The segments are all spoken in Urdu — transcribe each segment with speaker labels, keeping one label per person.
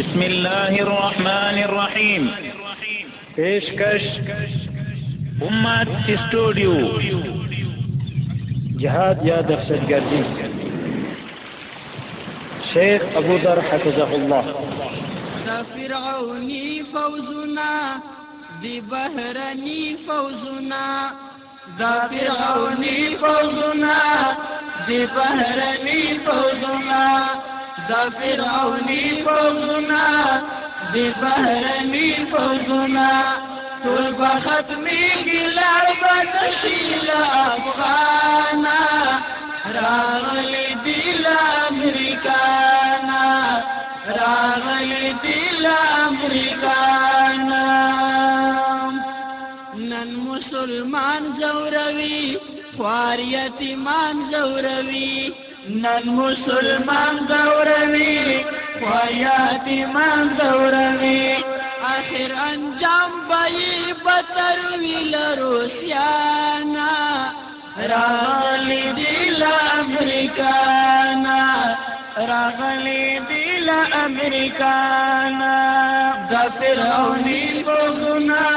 Speaker 1: بسم الله الرحمن الرحيم
Speaker 2: إيش
Speaker 1: كش امات
Speaker 2: استوديو جهاد يا دفسد قديم شيخ ابو ذر حفظه الله
Speaker 3: فرعوني فوزنا دي بهرني فوزنا. ذا فرعوني فوزنا دي بهرني فوزنا. دا فرعونی فوزنا دی بهرنی فوزنا ټول به ختمېږي لړ به نشي له افغانه. راغلی دی له امریکانا راغلی دی له امریکانا نن مسلمان زوروي خوار یتیمان زوروي نن مسلمان زوروي خوار یتیمان زوروي آخر انجام بئی بتر ویل روسیانا راغلی دیل امریکانا راغلی دیل امریکانا. دا فرعونی فوزنا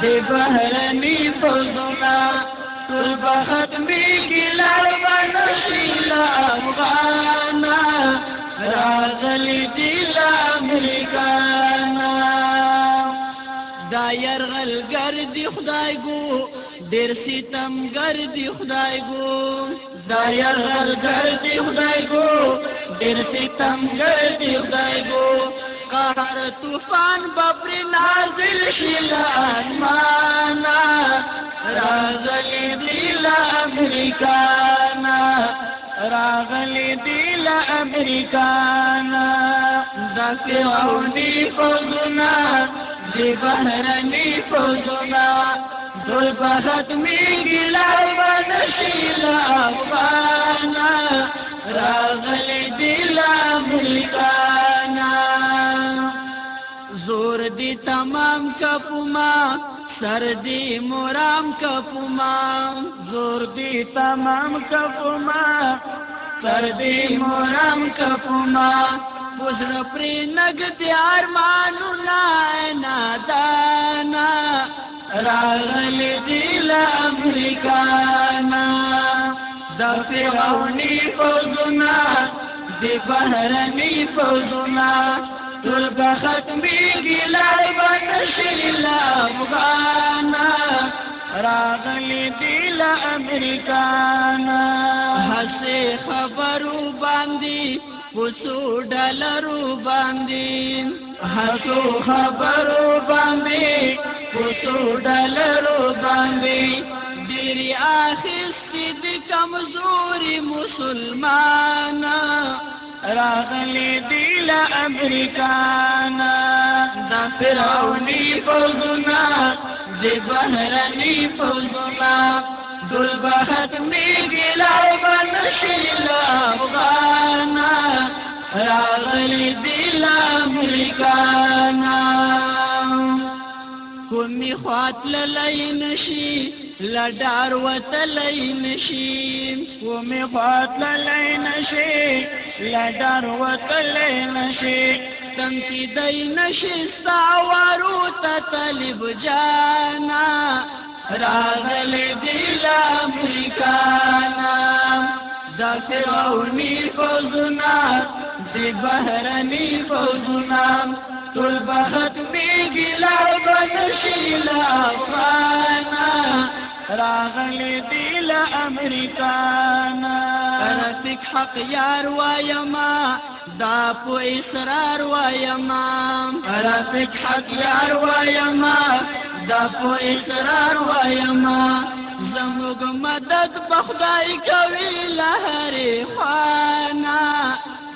Speaker 3: دی بحرنی فوزنا بخت می کی لړ باندې شیلا افغانا راغلی دل امریکانا. دا يرغل ګرځي خدای ګو ډېر ستم ګرځي خدای ګو دا يرغل ګرځي خدای ګو ډېر ستم ګرځي خدای ګو قهر طوفان ببر نازل شیلا مانا. راغلی دی لامریکانا راغلی دی لامریکانا داسې وړي فوزنا دی بهرني فوزنا دل بهت میږي لای باندې لا پانا راغلی دی لامریکانا زور دی تمام کپما سر دی مرام کپما زور دی تمام کپما سر دی مرام کپما بزر پری نگ دیار مانو نائنا دانا راغل دیل امریکانا دا فرعونی فوزنا دی بحرنی فوزنا ټول به ختمېږي لارې به تشي له افغانه راغلي دي له امریکانه هسې خبرو باندې پوسو ډالرو باندې هسو خبرو باندې پوسو ډالرو باندې ډېری اخستې د کمزوري مسلمانانه راغلی دیل امریکانا دا فرعونی فوزنا دی بحرنی فوزنا دل بخت می گلای بنشیل افغانا راغلی دیل امریکانا. کومی خوات للی نشی لڈار وتلی نشی کومی خوات للی نشی لدر وکلی نشی تمکی دی نشی ساورو تطلب جانا. راغل دیل امریکانا. داسی غونی فوزنا دی بہرنی فوزنا تل بخت بیگی لعبن شیل افانا راغل دیل امریکانا رفیق حق یار وایما دا پو اسرار وایما رفیق حق یار وایما دا پو اسرار وایما زموږ مدد بخدای کوي لهرې خوانا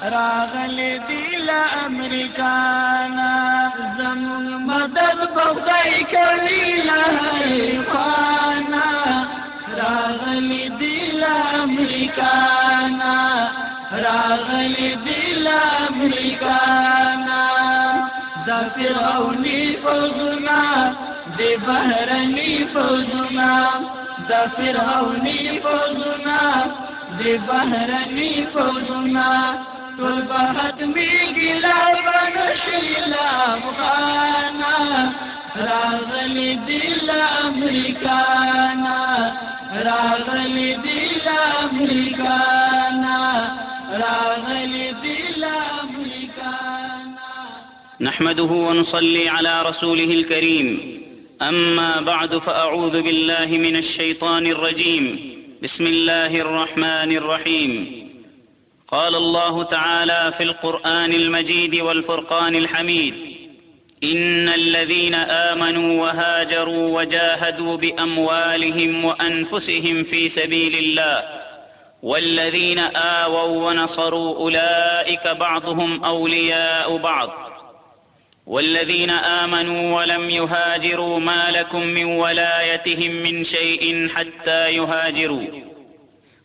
Speaker 3: راغل دیل امریکانا زمون مدد بخدای کوي لهرې خوانا. راغل دیل امریکانا راغل دیل امریکانا. دا فرعونی فوزنا دی بحرنی فوزنا دا فرعونی فوزنا دی بحرنی فوزنا ټول بحت می ګلا بنشیلا افغانا راغلی دل امریکانا راغلی دل امریکانا راغلی دل امریکانا
Speaker 4: نحمده ونصلي على رسوله الكريم. أما بعد فأعوذ بالله من الشيطان الرجيم. بسم الله الرحمن الرحيم. قال الله تعالى في القرآن المجيد والفرقان الحميد إن الذين آمنوا وهاجروا وجاهدوا بأموالهم وأنفسهم في سبيل الله والذين آووا ونصروا أولئك بعضهم أولياء بعض والذين آمنوا ولم يهاجروا ما لكم من ولايتهم من شيء حتى يهاجروا.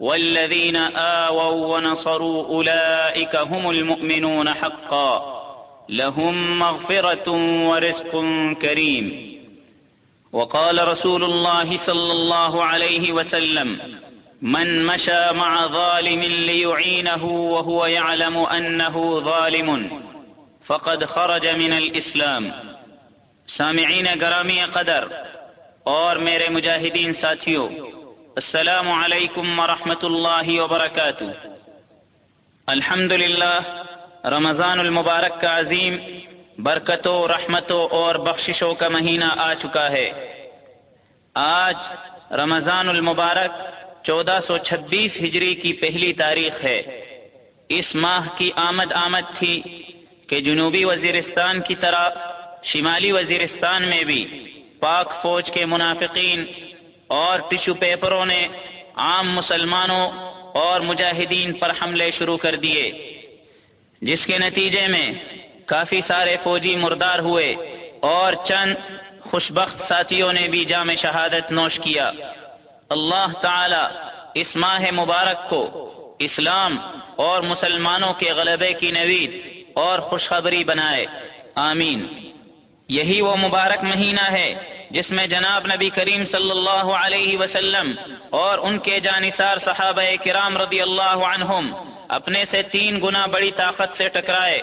Speaker 4: والذين آووا ونصروا أولئك هم المؤمنون حقا. لهم مغفرة ورزق كريم. وقال رسول الله صلى الله عليه وسلم من مشى مع ظالم ليعينه وهو يعلم أنه ظالم فقد خرج من الإسلام. سامعین گرامی قدر اور میرے مجاہدین ساتھیوں السلام علیکم ورحمۃ اللہ وبرکاتہ۔ الحمد رمضان المبارک کا عظیم برکتوں، رحمتوں اور بخششوں کا مہینہ آ چکا ہے۔ آج رمضان المبارک چودہ سو چھبیس ہجری کی پہلی تاریخ ہے۔ اس ماہ کی آمد آمد تھی کہ جنوبی وزیرستان کی طرح شمالی وزیرستان میں بھی پاک فوج کے منافقین اور ٹشو پیپروں نے عام مسلمانوں اور مجاہدین پر حملے شروع کر دیے، جس کے نتیجے میں کافی سارے فوجی مردار ہوئے اور چند خوشبخت ساتھیوں نے بھی جام شہادت نوش کیا۔ اللہ تعالی اس ماہ مبارک کو اسلام اور مسلمانوں کے غلبے کی نوید اور خوشخبری بنائے۔ آمین۔ یہی وہ مبارک مہینہ ہے جس میں جناب نبی کریم صلی اللہ علیہ وسلم اور ان کے جانصار صحابہ کرام رضی اللہ عنہم اپنے سے تین گنا بڑی طاقت سے ٹکرائے۔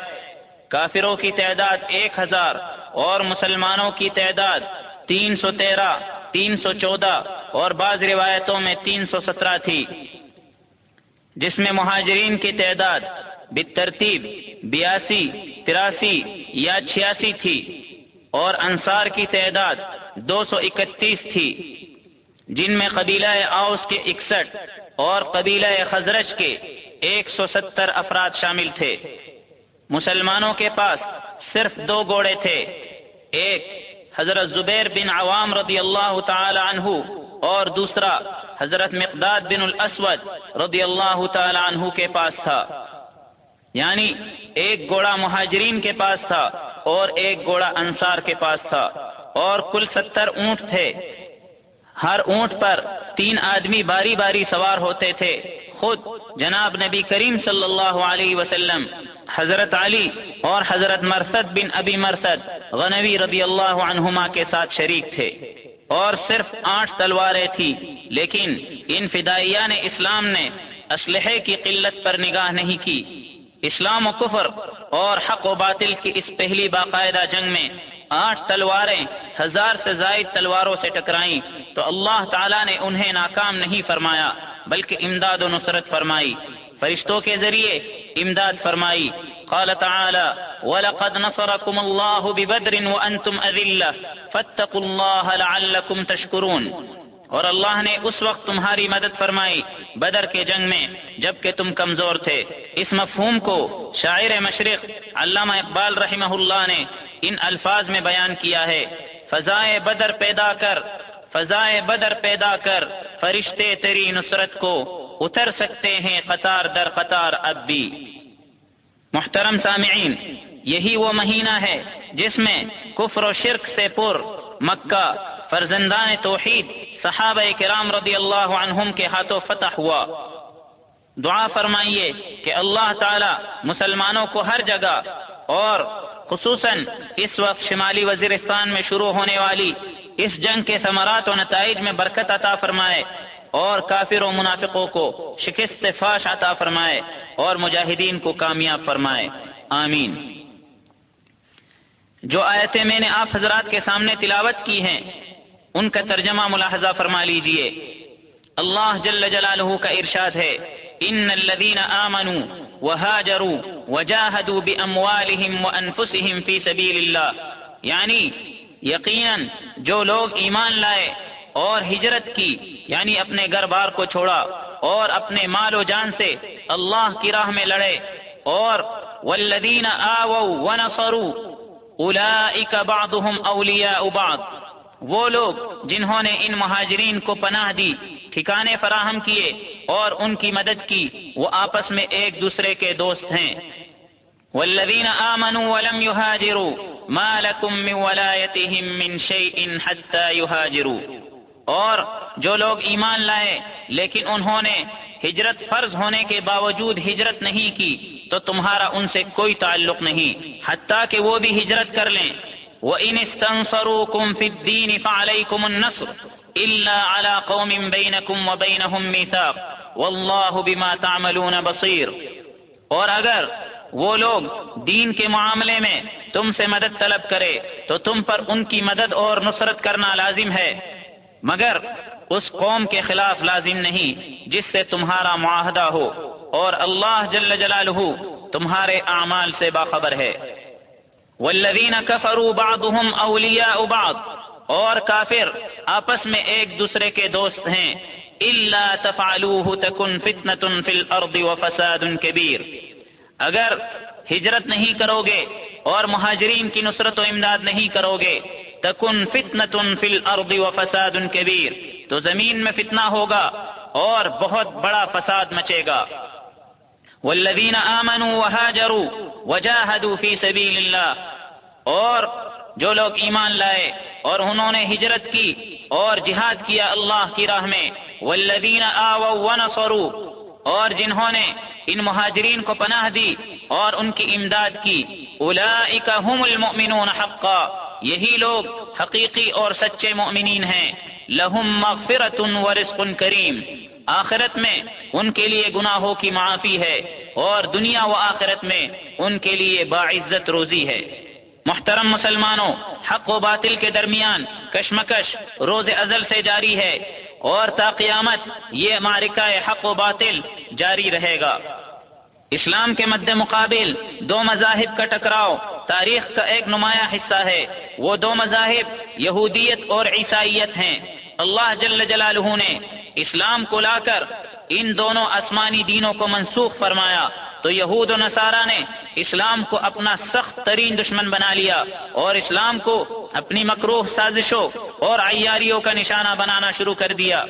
Speaker 4: کافروں کی تعداد ایک ہزار اور مسلمانوں کی تعداد تین سو تیرہ، تین سو چودہ اور بعض روایتوں میں تین سو سترہ تھی۔ جس میں مہاجرین کی تعداد بترتیب، بیاسی، تراسی یا چھیاسی تھی۔ اور انصار کی تعداد دو سو اکتیس تھی، جن میں قبیلہ اوس کے اکسٹھ اور قبیلہ خزرج کے ایک سو ستر افراد شامل تھے۔ مسلمانوں کے پاس صرف دو گھوڑے تھے، ایک حضرت زبیر بن عوام رضی اللہ تعالی عنہ اور دوسرا حضرت مقداد بن الاسود رضی اللہ تعالی عنہ کے پاس تھا۔ یعنی ایک گھوڑا مہاجرین کے پاس تھا اور ایک گھوڑا انصار کے پاس تھا اور کل ستر اونٹ تھے۔ ہر اونٹ پر تین آدمی باری باری سوار ہوتے تھے۔ خود جناب نبی کریم صلی اللہ علیہ وسلم، حضرت علی اور حضرت مرسد بن ابی مرسد غنوی رضی اللہ عنہما کے ساتھ شریک تھے۔ اور صرف آٹھ تلواریں تھی لیکن ان فدائیان اسلام نے اسلحے کی قلت پر نگاہ نہیں کی۔ اسلام و کفر اور حق و باطل کی اس پہلی باقاعدہ جنگ میں آٹھ تلواریں ہزار سے زائد تلواروں سے ٹکرائیں تو اللہ تعالیٰ نے انہیں ناکام نہیں فرمایا، بلکہ امداد و نصرت فرمائی۔ فرشتوں کے ذریعے امداد فرمائی۔ قال تعالى ولقد نصركم الله ببدر وانتم اذله فاتقوا الله لعلكم تشكرون۔ اور اللہ نے اس وقت تمہاری مدد فرمائی بدر کے جنگ میں جبکہ تم کمزور تھے۔ اس مفہوم کو شاعر مشرق علامہ اقبال رحمہ اللہ نے ان الفاظ میں بیان کیا ہے۔ فضائے بدر پیدا کر، فضائے بدر پیدا کر، فرشتے تیری نصرت کو اتر سکتے ہیں قطار در قطار اب بھی۔ محترم سامعین، یہی وہ مہینہ ہے جس میں کفر و شرک سے پر مکہ فرزندان توحید، صحابہ کرام رضی اللہ عنہم کے ہاتھوں فتح ہوا۔ دعا فرمائیے کہ اللہ تعالی مسلمانوں کو ہر جگہ اور خصوصاً اس وقت شمالی وزیرستان میں شروع ہونے والی اس جنگ کے ثمرات و نتائج میں برکت عطا فرمائے اور کافر و منافقوں کو شکست فاش عطا فرمائے اور مجاہدین کو کامیاب فرمائے۔ آمین۔ جو آیتیں میں نے آپ حضرات کے سامنے تلاوت کی ہیں ان کا ترجمہ ملاحظہ فرما لیجیے۔ اللہ جل جلالہ کا ارشاد ہے، ان الذين امنوا وهاجروا وجاهدوا باموالهم وانفسهم في سبيل الله یعنی یقینا جو لوگ ایمان لائے اور ہجرت کی یعنی اپنے گھر بار کو چھوڑا اور اپنے مال و جان سے اللہ کی راہ میں لڑے اور والذین آووا ونصروا اولئک بعضهم اولیاء بعض۔ وہ لوگ جنہوں نے ان مہاجرین کو پناہ دی، ٹھکانے فراہم کیے اور ان کی مدد کی، وہ آپس میں ایک دوسرے کے دوست ہیں۔ والذین آمنوا ولم يهاجروا ما لكم من ولایتهم من شيء حتى يهاجروا۔ اور جو لوگ ایمان لائے، لیکن انہوں نے ہجرت فرض ہونے کے باوجود ہجرت نہیں کی، تو تمہارا ان سے کوئی تعلق نہیں، حتیٰ کہ وہ بھی ہجرت کر لیں۔ وَإِنِ اسْتَنصَرُوكُمْ فِي الدِّينِ فَعَلَيْكُمُ النَّصْرُ إِلَّا عَلَى قَوْمٍ بَيْنَكُمْ وَبَيْنَهُمْ مِيثَاقٌ وَاللَّهُ بِمَا تَعْمَلُونَ بَصِيرٌ۔ اور اگر وہ لوگ دین کے معاملے میں تم سے مدد طلب کرے، تو تم پر ان کی مدد اور نصرت کرنا لازم ہے۔ مگر اس قوم کے خلاف لازم نہیں، جس سے تمہارا معاہدہ ہو۔ اور اللہ جل جلالہ تمہارے اعمال سے باخبر ہے۔ والذین کفروا بعضهم اولیاء بعض، اور کافر آپس میں ایک دوسرے کے دوست ہیں۔ الا تفعلوه تكن فتنة في الارض وفساد كبير۔ اگر ہجرت نہیں کرو گے اور مہاجرین کی نصرت و امداد نہیں کرو گے تکن فتنة فی الارض وفساد کبیر تو زمین میں فتنہ ہوگا اور بہت بڑا فساد مچے گا۔ والذین آمنوا وهاجروا وجاهدوا فی سبیل اللہ، اور جو لوگ ایمان لائے اور انہوں نے ہجرت کی اور جہاد کیا اللہ کی راہ میں، والذین آووا ونصروا، اور جنہوں نے ان مہاجرین کو پناہ دی اور ان کی امداد کی اولئک هم المؤمنون حقا، یہی لوگ حقیقی اور سچے مؤمنین ہیں، لہم مغفرت ورزق کریم۔ آخرت میں ان کے لیے گناہوں کی معافی ہے اور دنیا و آخرت میں ان کے لیے باعزت روزی ہے۔ محترم مسلمانوں، حق و باطل کے درمیان کشمکش روز ازل سے جاری ہے اور تا قیامت یہ معرکہ حق و باطل جاری رہے گا۔ اسلام کے مد مقابل دو مذاہب کا ٹکراؤ تاریخ کا ایک نمایاں حصہ ہے۔ وہ دو مذاہب یہودیت اور عیسائیت ہیں۔ اللہ جل جلالہ نے اسلام کو لا کر ان دونوں آسمانی دینوں کو منسوخ فرمایا۔ تو یہود و نصارہ نے اسلام کو اپنا سخت ترین دشمن بنا لیا اور اسلام کو اپنی مکروح سازشوں اور عیاریوں کا نشانہ بنانا شروع کر دیا۔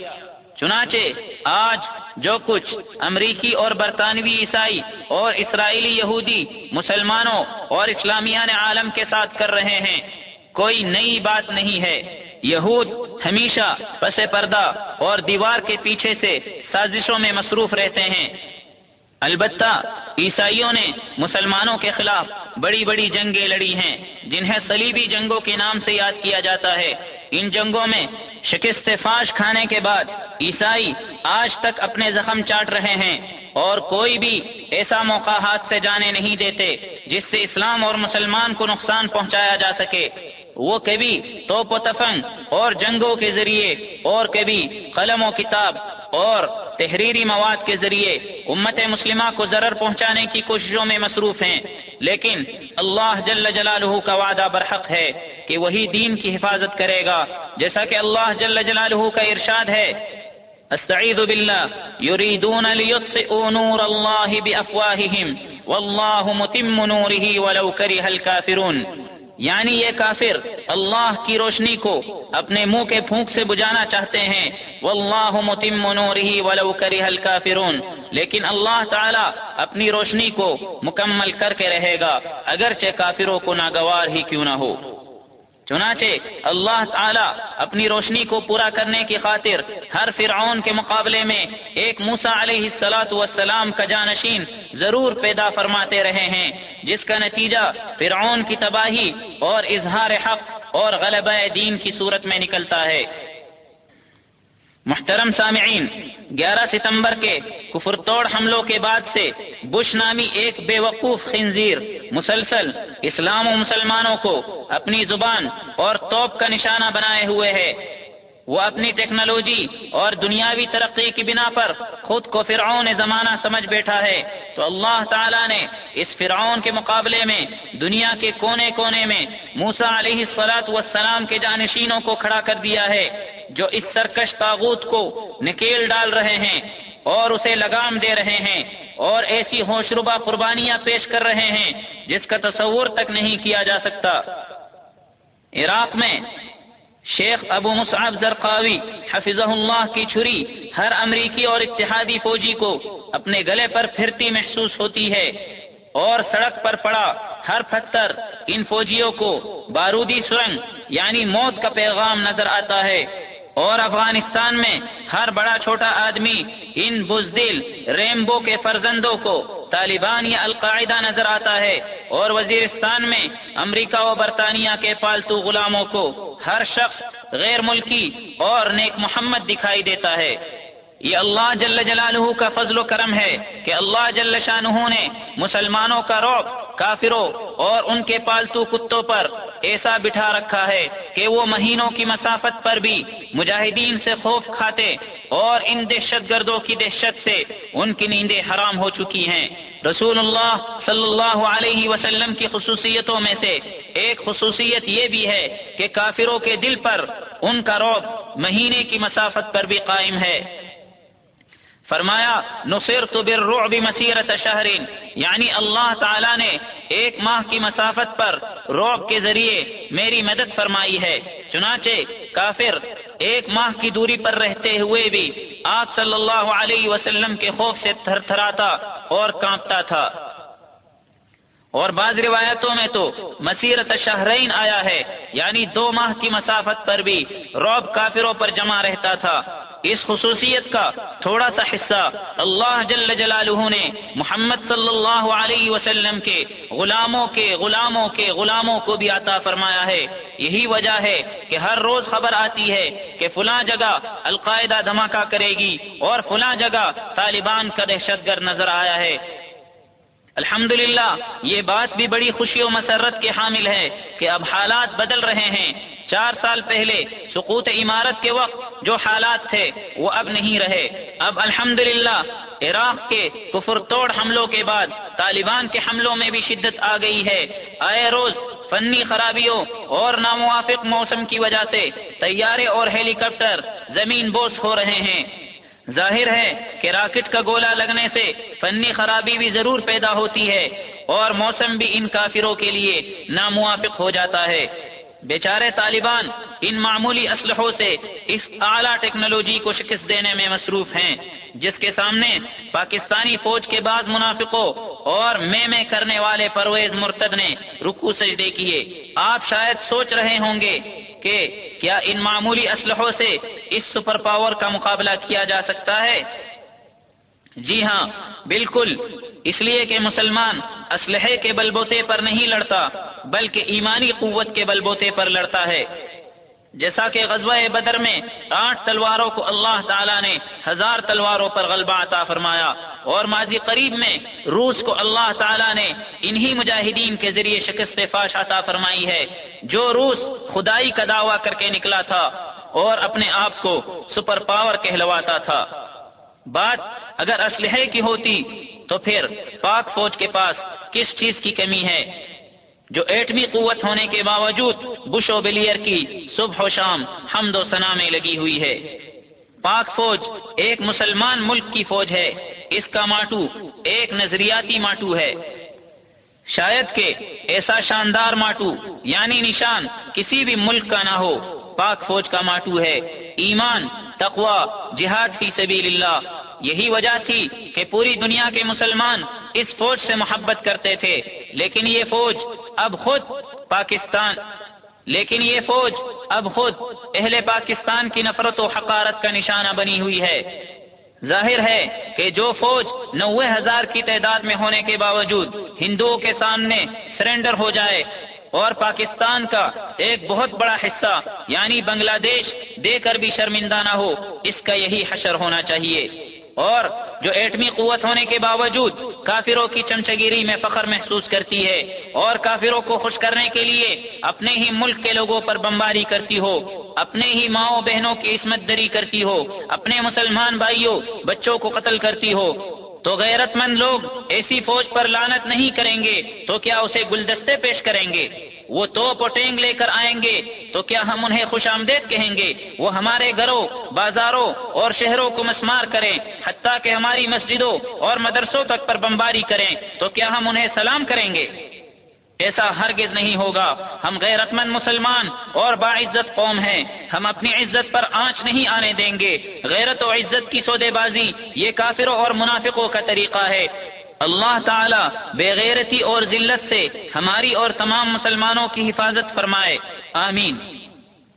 Speaker 4: چنانچہ آج جو کچھ امریکی اور برطانوی عیسائی اور اسرائیلی یہودی مسلمانوں اور اسلامیان عالم کے ساتھ کر رہے ہیں، کوئی نئی بات نہیں ہے۔ یہود ہمیشہ پس پردہ اور دیوار کے پیچھے سے سازشوں میں مصروف رہتے ہیں۔ البتہ عیسائیوں نے مسلمانوں کے خلاف بڑی بڑی جنگیں لڑی ہیں، جنہیں صلیبی جنگوں کے نام سے یاد کیا جاتا ہے۔ ان جنگوں میں شکست فاش کھانے کے بعد عیسائی آج تک اپنے زخم چاٹ رہے ہیں اور کوئی بھی ایسا موقع ہاتھ سے جانے نہیں دیتے جس سے اسلام اور مسلمان کو نقصان پہنچایا جا سکے۔ وہ کبھی توپ و تفنگ اور جنگوں کے ذریعے، اور کبھی قلم و کتاب اور تحریری مواد کے ذریعے امت مسلمہ کو ضرر پہنچانے کی کوششوں میں مصروف ہیں۔ لیکن اللہ جل جلالہ کا وعدہ برحق ہے کہ وہی دین کی حفاظت کرے گا۔ جیسا کہ اللہ جل جلالہ کا ارشاد ہے، استعیذ باللہ، یریدون لیطفئوا نور اللہ بافواہہم، واللہ متم نورہ ولو کرہ الکافرون۔ یعنی یہ کافر اللہ کی روشنی کو اپنے منہ کے پھونک سے بجانا چاہتے ہیں۔ واللہ متم نورہ ولو کرہ الکافرون۔ لیکن اللہ تعالی اپنی روشنی کو مکمل کر کے رہے گا۔ اگرچہ کافروں کو ناگوار ہی کیوں نہ ہو۔ چنانچہ اللہ تعالی اپنی روشنی کو پورا کرنے کی خاطر ہر فرعون کے مقابلے میں ایک موسا علیہ السلاۃ والسلام کا جانشین ضرور پیدا فرماتے رہے ہیں، جس کا نتیجہ فرعون کی تباہی اور اظہار حق اور غلبہ دین کی صورت میں نکلتا ہے۔ محترم سامعین، گیارہ ستمبر کے کفر توڑ حملوں کے بعد سے بش نامی ایک بے وقوف خنزیر مسلسل اسلام و مسلمانوں کو اپنی زبان اور توپ کا نشانہ بنائے ہوئے ہے۔ وہ اپنی ٹیکنالوجی اور دنیاوی ترقی کی بنا پر خود کو فرعون زمانہ سمجھ بیٹھا ہے۔ تو اللہ تعالیٰ نے اس فرعون کے مقابلے میں دنیا کے کونے کونے میں موسا علیہ السلاط والسلام کے جانشینوں کو کھڑا کر دیا ہے، جو اس سرکش تاغوت کو نکیل ڈال رہے ہیں اور اسے لگام دے رہے ہیں اور ایسی ہوشربہ قربانیاں پیش کر رہے ہیں جس کا تصور تک نہیں کیا جا سکتا۔ عراق میں شیخ ابو مصعب زرقاوی حفظہ اللہ کی چھری ہر امریکی اور اتحادی فوجی کو اپنے گلے پر پھرتی محسوس ہوتی ہے اور سڑک پر پڑا ہر پتھر ان فوجیوں کو بارودی سرنگ یعنی موت کا پیغام نظر آتا ہے اور افغانستان میں ہر بڑا چھوٹا آدمی ان بزدل ریمبو کے فرزندوں کو طالبان یا القاعدہ نظر آتا ہے اور وزیرستان میں امریکہ و برطانیہ کے پالتو غلاموں کو ہر شخص غیر ملکی اور نیک محمد دکھائی دیتا ہے۔ یہ اللہ جل جلالہ کا فضل و کرم ہے کہ اللہ جل شاہ نے مسلمانوں کا روب کافروں اور ان کے پالتو کتوں پر ایسا بٹھا رکھا ہے کہ وہ مہینوں کی مسافت پر بھی مجاہدین سے خوف کھاتے اور ان دہشت گردوں کی دہشت سے ان کی نیندیں حرام ہو چکی ہیں۔ رسول اللہ صلی اللہ علیہ وسلم کی خصوصیتوں میں سے ایک خصوصیت یہ بھی ہے کہ کافروں کے دل پر ان کا روب مہینے کی مسافت پر بھی قائم ہے۔ فرمایا نصر تو بالرعب مسیرت شہرین۔ یعنی اللہ تعالی نے ایک ماہ کی مسافت پر روب کے ذریعے میری مدد فرمائی ہے۔ چنانچہ کافر ایک ماہ کی دوری پر رہتے ہوئے بھی آپ صلی اللہ علیہ وسلم کے خوف سے تھر تھراتا اور کانپتا تھا۔ اور بعض روایتوں میں تو مسیرت شہرین آیا ہے یعنی دو ماہ کی مسافت پر بھی روب کافروں پر جمع رہتا تھا۔ اس خصوصیت کا تھوڑا سا حصہ اللہ جل جلالہ نے محمد صلی اللہ علیہ وسلم کے غلاموں کے غلاموں کے غلاموں کو بھی عطا فرمایا ہے۔ یہی وجہ ہے کہ ہر روز خبر آتی ہے کہ فلاں جگہ القاعدہ دھماکہ کرے گی اور فلاں جگہ طالبان کا دہشت گرد نظر آیا ہے۔ الحمد یہ بات بھی بڑی خوشی و مسرت کے حامل ہے کہ اب حالات بدل رہے ہیں۔ چار سال پہلے سقوط عمارت کے وقت جو حالات تھے، وہ اب نہیں رہے۔ اب الحمد عراق کے کفر توڑ حملوں کے بعد طالبان کے حملوں میں بھی شدت آ گئی ہے۔ آئے روز فنی خرابیوں اور ناموافق موسم کی وجہ سے طیارے اور ہیلی کاپٹر زمین بوس ہو رہے ہیں۔ ظاہر ہے کہ راکٹ کا گولا لگنے سے فنی خرابی بھی ضرور پیدا ہوتی ہے اور موسم بھی ان کافروں کے لیے ناموافق ہو جاتا ہے۔ بیچارے طالبان ان معمولی اسلحوں سے اس اعلیٰ ٹیکنالوجی کو شکست دینے میں مصروف ہیں، جس کے سامنے پاکستانی فوج کے بعد منافقوں اور میں میں کرنے والے پرویز مرتد نے رکو سجدے کیے۔ آپ شاید سوچ رہے ہوں گے کہ کیا ان معمولی اسلحوں سے اس سپر پاور کا مقابلہ کیا جا سکتا ہے؟ جی ہاں بالکل۔ اس لیے کہ مسلمان اسلحے کے بلبوتے پر نہیں لڑتا، بلکہ ایمانی قوت کے بلبوتے پر لڑتا ہے۔ جیسا کہ غزوہ بدر میں آٹھ تلواروں کو اللہ تعالیٰ نے ہزار تلواروں پر غلبہ عطا فرمایا اور ماضی قریب میں روس کو اللہ تعالیٰ نے انہی مجاہدین کے ذریعے شکست فاش عطا فرمائی ہے، جو روس خدائی کا دعویٰ کر کے نکلا تھا اور اپنے آپ کو سپر پاور کہلواتا تھا۔ بات اگر اسلحے کی ہوتی تو پھر پاک فوج کے پاس کس چیز کی کمی ہے؟ جو ایٹمی قوت ہونے کے باوجود بش و بلیئر کی صبح و شام حمد و ثنا میں لگی ہوئی ہے۔ پاک فوج ایک مسلمان ملک کی فوج ہے۔ اس کا ماٹو ایک نظریاتی ماٹو ہے۔ شاید کہ ایسا شاندار ماٹو یعنی نشان، کسی بھی ملک کا نہ ہو۔ پاک فوج کا ماٹو ہے۔ ایمان تقوا جہاد فی سبیل اللہ۔ یہی وجہ تھی کہ پوری دنیا کے مسلمان اس فوج سے محبت کرتے تھے، لیکن یہ فوج اب خود پاکستان، لیکن یہ فوج اب خود اہل پاکستان کی نفرت و حقارت کا نشانہ بنی ہوئی ہے۔ ظاہر ہے کہ جو فوج نوے ہزار کی تعداد میں ہونے کے باوجود ہندوؤں کے سامنے سرنڈر ہو جائے اور پاکستان کا ایک بہت بڑا حصہ یعنی بنگلہ دیش، دے کر بھی شرمندہ نہ ہو، اس کا یہی حشر ہونا چاہیے۔ اور جو ایٹمی قوت ہونے کے باوجود کافروں کی چمچگیری میں فخر محسوس کرتی ہے اور کافروں کو خوش کرنے کے لیے اپنے ہی ملک کے لوگوں پر بمباری کرتی ہو، اپنے ہی ماؤں بہنوں کی عصمت دری کرتی ہو، اپنے مسلمان بھائیوں، بچوں کو قتل کرتی ہو۔ تو غیرت مند لوگ ایسی فوج پر لانت نہیں کریں گے تو کیا اسے گلدستے پیش کریں گے؟ وہ تو پوٹینگ لے کر آئیں گے، تو کیا ہم انہیں خوش آمدید کہیں گے؟ وہ ہمارے گھروں، بازاروں اور شہروں کو مسمار کریں، حتیٰ کہ ہماری مسجدوں اور مدرسوں تک پر بمباری کریں، تو کیا ہم انہیں سلام کریں گے؟ ایسا ہرگز نہیں ہوگا۔ ہم غیرت مند مسلمان اور باعزت قوم ہیں۔ ہم اپنی عزت پر آنچ نہیں آنے دیں گے۔ غیرت و عزت کی سودے بازی یہ کافروں اور منافقوں کا طریقہ ہے۔ اللہ تعالی بے غیرتی اور ذلت سے ہماری اور تمام مسلمانوں کی حفاظت فرمائے. آمین.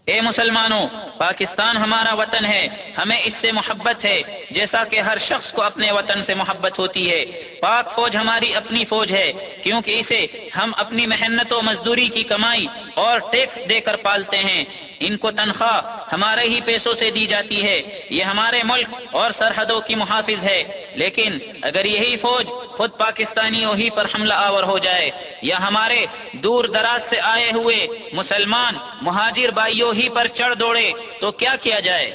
Speaker 4: اے مسلمانوں، پاکستان ہمارا وطن ہے، ہمیں اس سے محبت ہے، جیسا کہ ہر شخص کو اپنے وطن سے محبت ہوتی ہے۔ پاک فوج ہماری اپنی فوج ہے، کیونکہ اسے ہم اپنی محنت و مزدوری کی کمائی اور ٹیکس دے کر پالتے ہیں۔ ان کو تنخواہ ہمارے ہی پیسوں سے دی جاتی ہے۔ یہ ہمارے ملک اور سرحدوں کی محافظ ہے۔ لیکن اگر یہی فوج خود پاکستانیوں ہی پر حملہ آور ہو جائے یا ہمارے دور دراز سے آئے ہوئے مسلمان مہاجر بھائیوں ہی پر چڑھ دوڑے تو کیا کیا جائے؟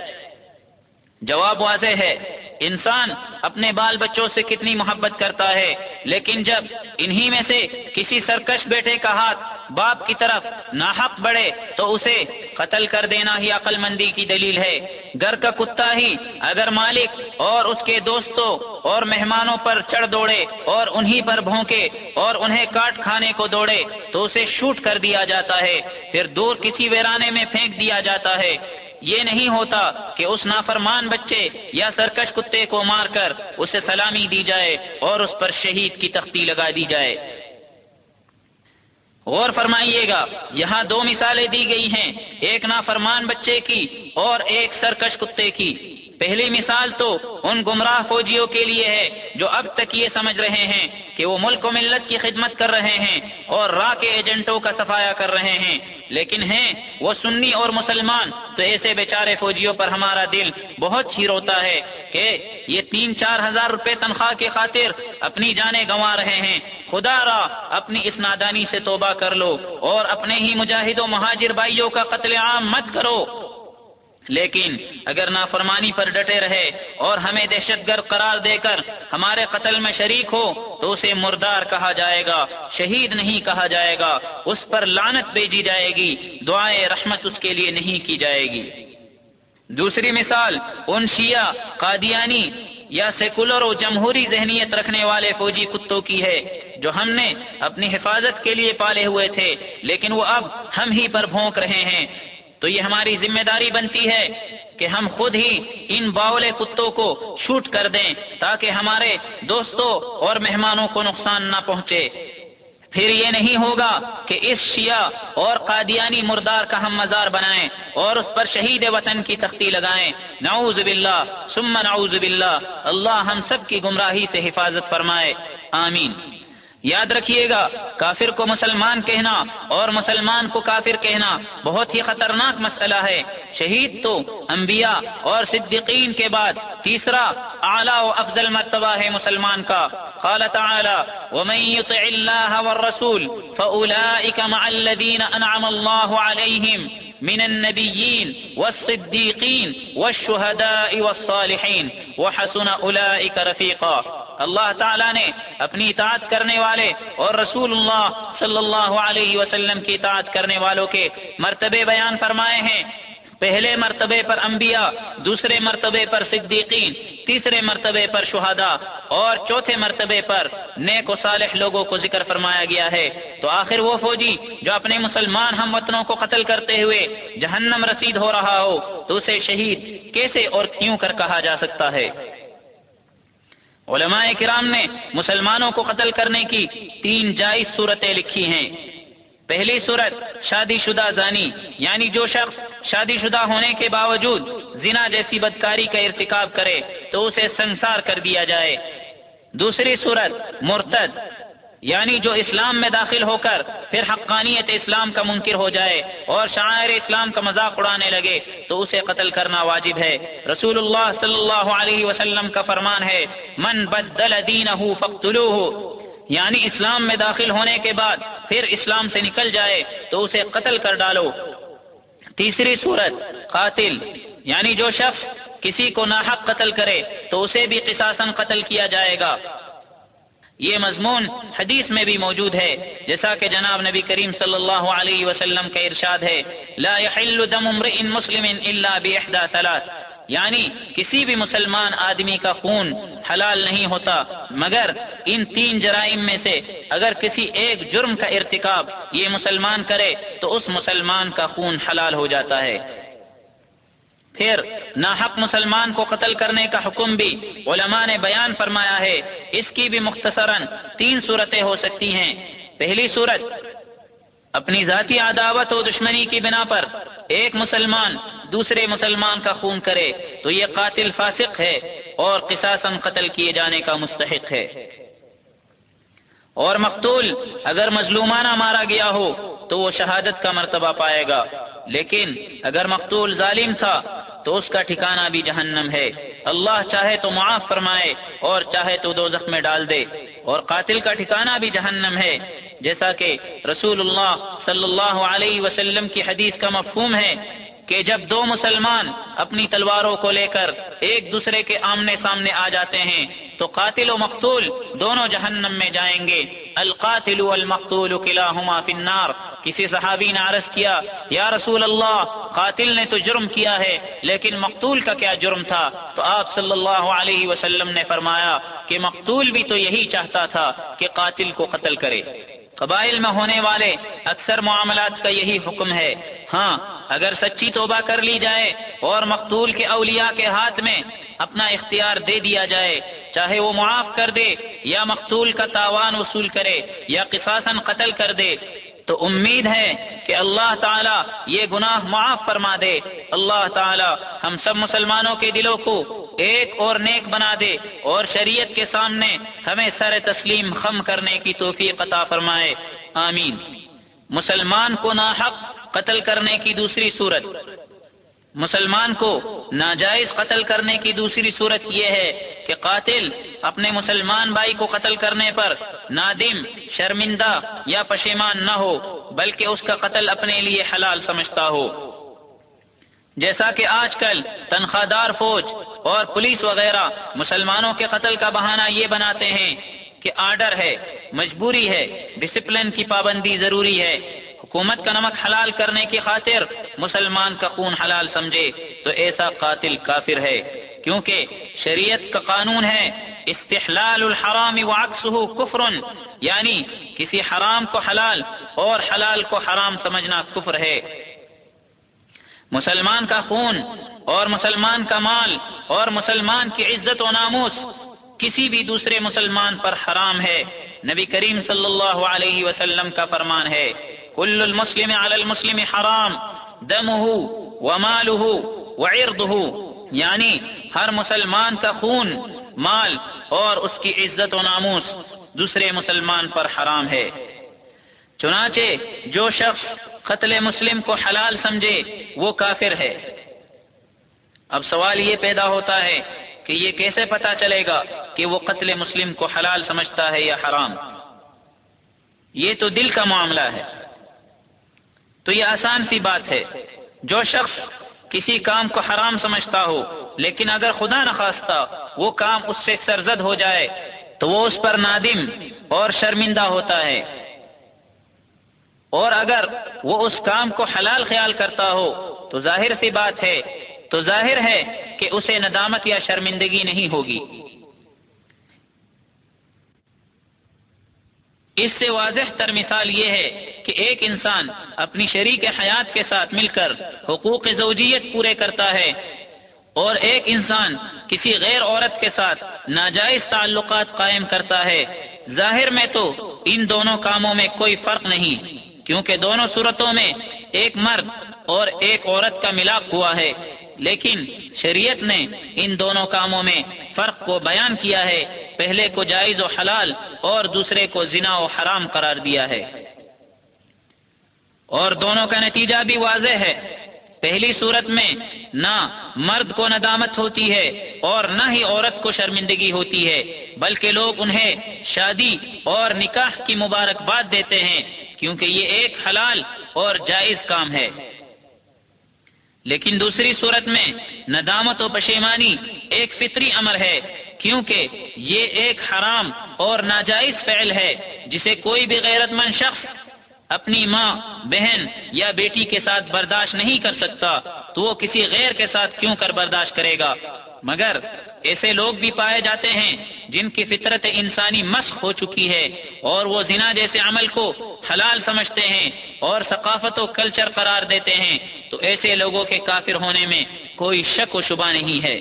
Speaker 4: جواب واضح ہے۔ انسان اپنے بال بچوں سے کتنی محبت کرتا ہے، لیکن جب انہی میں سے کسی سرکش بیٹے کا ہاتھ باپ کی طرف ناحق بڑھے، تو اسے قتل کر دینا ہی عقل مندی کی دلیل ہے۔ گھر کا کتا ہی اگر مالک اور اس کے دوستوں اور مہمانوں پر چڑھ دوڑے اور انہی پر بھونکے اور انہیں کاٹ کھانے کو دوڑے، تو اسے شوٹ کر دیا جاتا ہے۔ پھر دور کسی ویرانے میں پھینک دیا جاتا ہے۔ یہ نہیں ہوتا کہ اس نافرمان بچے یا سرکش کتے کو مار کر اسے سلامی دی جائے اور اس پر شہید کی تختی لگا دی جائے۔ غور فرمائیے گا، یہاں دو مثالیں دی گئی ہیں، ایک نافرمان بچے کی اور ایک سرکش کتے کی۔ پہلی مثال تو ان گمراہ فوجیوں کے لیے ہے جو اب تک یہ سمجھ رہے ہیں کہ وہ ملک و ملت کی خدمت کر رہے ہیں اور راہ کے ایجنٹوں کا صفایا کر رہے ہیں۔ لیکن ہیں، وہ سنی اور مسلمان، تو ایسے بیچارے فوجیوں پر ہمارا دل بہت ہی روتا ہے کہ یہ تین چار ہزار روپے تنخواہ کے خاطر اپنی جانیں گنوا رہے ہیں۔ خدا را اپنی اس نادانی سے توبہ کر لو اور اپنے ہی مجاہد و مہاجر بھائیوں کا قتل عام مت کرو۔ لیکن اگر نافرمانی پر ڈٹے رہے اور ہمیں دہشت گرد قرار دے کر ہمارے قتل میں شریک ہو تو اسے مردار کہا جائے گا، شہید نہیں کہا جائے گا، اس پر لانت بھیجی جائے گی دعائیں رحمت اس کے لیے نہیں کی جائے گی۔ دوسری مثال، ان شیعہ، قادیانی یا سیکولر و جمہوری ذہنیت رکھنے والے فوجی کتوں کی ہے، جو ہم نے اپنی حفاظت کے لیے پالے ہوئے تھے، لیکن وہ اب ہم ہی پر بھونک رہے ہیں۔ تو یہ ہماری ذمہ داری بنتی ہے کہ ہم خود ہی ان باولے کتوں کو شوٹ کر دیں تاکہ ہمارے دوستوں اور مہمانوں کو نقصان نہ پہنچے۔ پھر یہ نہیں ہوگا کہ اس شیعہ اور قادیانی مردار کا ہم مزار بنائیں اور اس پر شہید وطن کی تختی لگائیں۔ نعوذ باللہ، ثم نعوذ باللہ۔ اللہ ہم سب کی گمراہی سے حفاظت فرمائے۔ آمین۔ یاد رکھیے گا، کافر کو مسلمان کہنا اور مسلمان کو کافر کہنا بہت ہی خطرناک مسئلہ ہے۔ شہید تو انبیاء اور صدیقین کے بعد تیسرا اعلیٰ و افضل مرتبہ ہے مسلمان کا۔ قال تعالى ومن يطع الله والرسول فأولئك مع الذين أنعم الله عليهم من النبيين والصديقين والشهداء والصالحين وحسن أولئك رفيقا۔ اللہ تعالیٰ نے اپنی اطاعت کرنے والے اور رسول اللہ صلی اللہ علیہ وسلم کی اطاعت کرنے والوں کے مرتبے بیان فرمائے ہیں۔ پہلے مرتبے پر انبیاء، دوسرے مرتبے پر صدیقین، تیسرے مرتبے پر شہداء اور چوتھے مرتبے پر نیک و صالح لوگوں کو ذکر فرمایا گیا ہے۔ تو آخر وہ فوجی جو اپنے مسلمان ہم وطنوں کو قتل کرتے ہوئے جہنم رسید ہو رہا ہو، تو اسے شہید کیسے اور کیوں کر کہا جا سکتا ہے؟ علماء کرام نے مسلمانوں کو قتل کرنے کی تین جائز صورتیں لکھی ہیں۔ پہلی صورت، شادی شدہ زانی یعنی جو شخص شادی شدہ ہونے کے باوجود زنا جیسی بدکاری کا ارتکاب کرے تو اسے سنسار کر دیا جائے۔ دوسری صورت، مرتد یعنی جو اسلام میں داخل ہو کر پھر حقانیت اسلام کا منکر ہو جائے اور شاعر اسلام کا مذاق اڑانے لگے، تو اسے قتل کرنا واجب ہے۔ رسول اللہ صلی اللہ علیہ وسلم کا فرمان ہے، من بدل دینہ فقتلوہ یعنی اسلام میں داخل ہونے کے بعد پھر اسلام سے نکل جائے، تو اسے قتل کر ڈالو۔ تیسری صورت، قاتل۔ یعنی جو شخص کسی کو ناحق قتل کرے، تو اسے بھی قصاصاً قتل کیا جائے گا۔ یہ مضمون حدیث میں بھی موجود ہے۔ جیسا کہ جناب نبی کریم صلی اللہ علیہ وسلم کا ارشاد ہے، لا يحل دم امرئ مسلم الا باحدى ثلاث۔ یعنی کسی بھی مسلمان آدمی کا خون حلال نہیں ہوتا، مگر ان تین جرائم میں سے اگر کسی ایک جرم کا ارتکاب یہ مسلمان کرے، تو اس مسلمان کا خون حلال ہو جاتا ہے۔ پھر ناحق مسلمان کو قتل کرنے کا حکم بھی علماء نے بیان فرمایا ہے۔ اس کی بھی مختصراً تین صورتیں ہو سکتی ہیں۔ پہلی صورت، اپنی ذاتی عداوت و دشمنی کی بنا پر ایک مسلمان دوسرے مسلمان کا خون کرے تو یہ قاتل فاسق ہے اور قصاصاً قتل کیے جانے کا مستحق ہے۔ اور مقتول اگر مظلومانہ مارا گیا ہو تو وہ شہادت کا مرتبہ پائے گا۔ لیکن اگر مقتول ظالم تھا تو اس کا ٹھکانہ بھی جہنم ہے۔ اللہ چاہے تو معاف فرمائے اور چاہے تو دو میں ڈال دے۔ اور قاتل کا ٹھکانہ بھی جہنم ہے۔ جیسا کہ رسول اللہ صلی اللہ علیہ وسلم کی حدیث کا مفہوم ہے۔ کہ جب دو مسلمان اپنی تلواروں کو لے کر ایک دوسرے کے آمنے سامنے آ جاتے ہیں، تو قاتل و مقتول دونوں جہنم میں جائیں گے۔ القاتل والمقتول کلاہما فی النار۔ کسی صحابی نے عرض کیا، یا رسول اللہ، قاتل نے تو جرم کیا ہے، لیکن مقتول کا کیا جرم تھا؟ تو آپ صلی اللہ علیہ وسلم نے فرمایا کہ مقتول بھی تو یہی چاہتا تھا کہ قاتل کو قتل کرے۔ قبائل میں ہونے والے اکثر معاملات کا یہی حکم ہے۔ ہاں اگر سچی توبہ کر لی جائے اور مقتول کے اولیاء کے ہاتھ میں اپنا اختیار دے دیا جائے، چاہے وہ معاف کر دے یا مقتول کا تاوان وصول کرے یا قصاصاً قتل کر دے تو امید ہے کہ اللہ تعالیٰ یہ گناہ معاف فرما دے۔ اللہ تعالیٰ ہم سب مسلمانوں کے دلوں کو ایک اور نیک بنا دے اور شریعت کے سامنے ہمیں سر تسلیم خم کرنے کی توفیق عطا فرمائے۔ آمین۔ مسلمان کو ناحق قتل کرنے کی دوسری صورت۔ مسلمان کو ناجائز قتل کرنے کی دوسری صورت یہ ہے کہ قاتل اپنے مسلمان بھائی کو قتل کرنے پر نادم، شرمندہ یا پشیمان نہ ہو، بلکہ اس کا قتل اپنے لیے حلال سمجھتا ہو۔ جیسا کہ آج کل تنخواہ دار فوج اور پولیس وغیرہ مسلمانوں کے قتل کا بہانہ یہ بناتے ہیں کہ آرڈر ہے، مجبوری ہے، ڈسپلن کی پابندی ضروری ہے۔ حکومت کا نمک حلال کرنے کی خاطر مسلمان کا خون حلال سمجھے تو ایسا قاتل کافر ہے، کیونکہ شریعت کا قانون ہے استحلال الحرام وعکسه کفر یعنی کسی حرام کو حلال اور حلال کو حرام سمجھنا کفر ہے۔ مسلمان کا خون اور مسلمان کا مال اور مسلمان کی عزت و ناموس کسی بھی دوسرے مسلمان پر حرام ہے۔ نبی کریم صلی اللہ علیہ وسلم کا فرمان ہے۔ كل المسلم على المسلم حرام، دمه وماله وعرضه. یعنی ہر مسلمان کا خون، مال اور اس کی عزت و ناموس دوسرے مسلمان پر حرام ہے۔ چنانچہ جو شخص قتل مسلم کو حلال سمجھے، وہ کافر ہے۔ اب سوال یہ پیدا ہوتا ہے کہ یہ کیسے پتا چلے گا کہ وہ قتل مسلم کو حلال سمجھتا ہے یا حرام؟ یہ تو دل کا معاملہ ہے۔ تو یہ آسان سی بات ہے۔ جو شخص کسی کام کو حرام سمجھتا ہو، لیکن اگر خدا نخواستہ وہ کام اس سے سرزد ہو جائے، تو وہ اس پر نادم اور شرمندہ ہوتا ہے۔ اور اگر وہ اس کام کو حلال خیال کرتا ہو، تو ظاہر سی بات ہے، تو ظاہر ہے کہ اسے ندامت یا شرمندگی نہیں ہوگی۔ اس سے واضح تر مثال یہ ہے کہ ایک انسان اپنی شریک حیات کے ساتھ مل کر حقوق زوجیت پورے کرتا ہے اور ایک انسان کسی غیر عورت کے ساتھ ناجائز تعلقات قائم کرتا ہے، ظاہر میں تو ان دونوں کاموں میں کوئی فرق نہیں، کیونکہ دونوں صورتوں میں ایک مرد اور ایک عورت کا ملاپ ہوا ہے، لیکن شریعت نے ان دونوں کاموں میں فرق کو بیان کیا ہے، پہلے کو جائز و حلال اور دوسرے کو زنا و حرام قرار دیا ہے۔ اور دونوں کا نتیجہ بھی واضح ہے۔ پہلی صورت میں نہ مرد کو ندامت ہوتی ہے اور نہ ہی عورت کو شرمندگی ہوتی ہے، بلکہ لوگ انہیں شادی اور نکاح کی مبارکباد دیتے ہیں، کیونکہ یہ ایک حلال اور جائز کام ہے۔ لیکن دوسری صورت میں ندامت و پشیمانی ایک فطری امر ہے، کیونکہ یہ ایک حرام اور ناجائز فعل ہے، جسے کوئی بھی غیرت مند شخص اپنی ماں، بہن یا بیٹی کے ساتھ برداشت نہیں کر سکتا، تو وہ کسی غیر کے ساتھ کیوں کر برداشت کرے گا؟ مگر ایسے لوگ بھی پائے جاتے ہیں جن کی فطرت انسانی مشق ہو چکی ہے، اور وہ زنا جیسے عمل کو حلال سمجھتے ہیں اور ثقافت و کلچر قرار دیتے ہیں۔ تو ایسے لوگوں کے کافر ہونے میں کوئی شک و شبہ نہیں ہے۔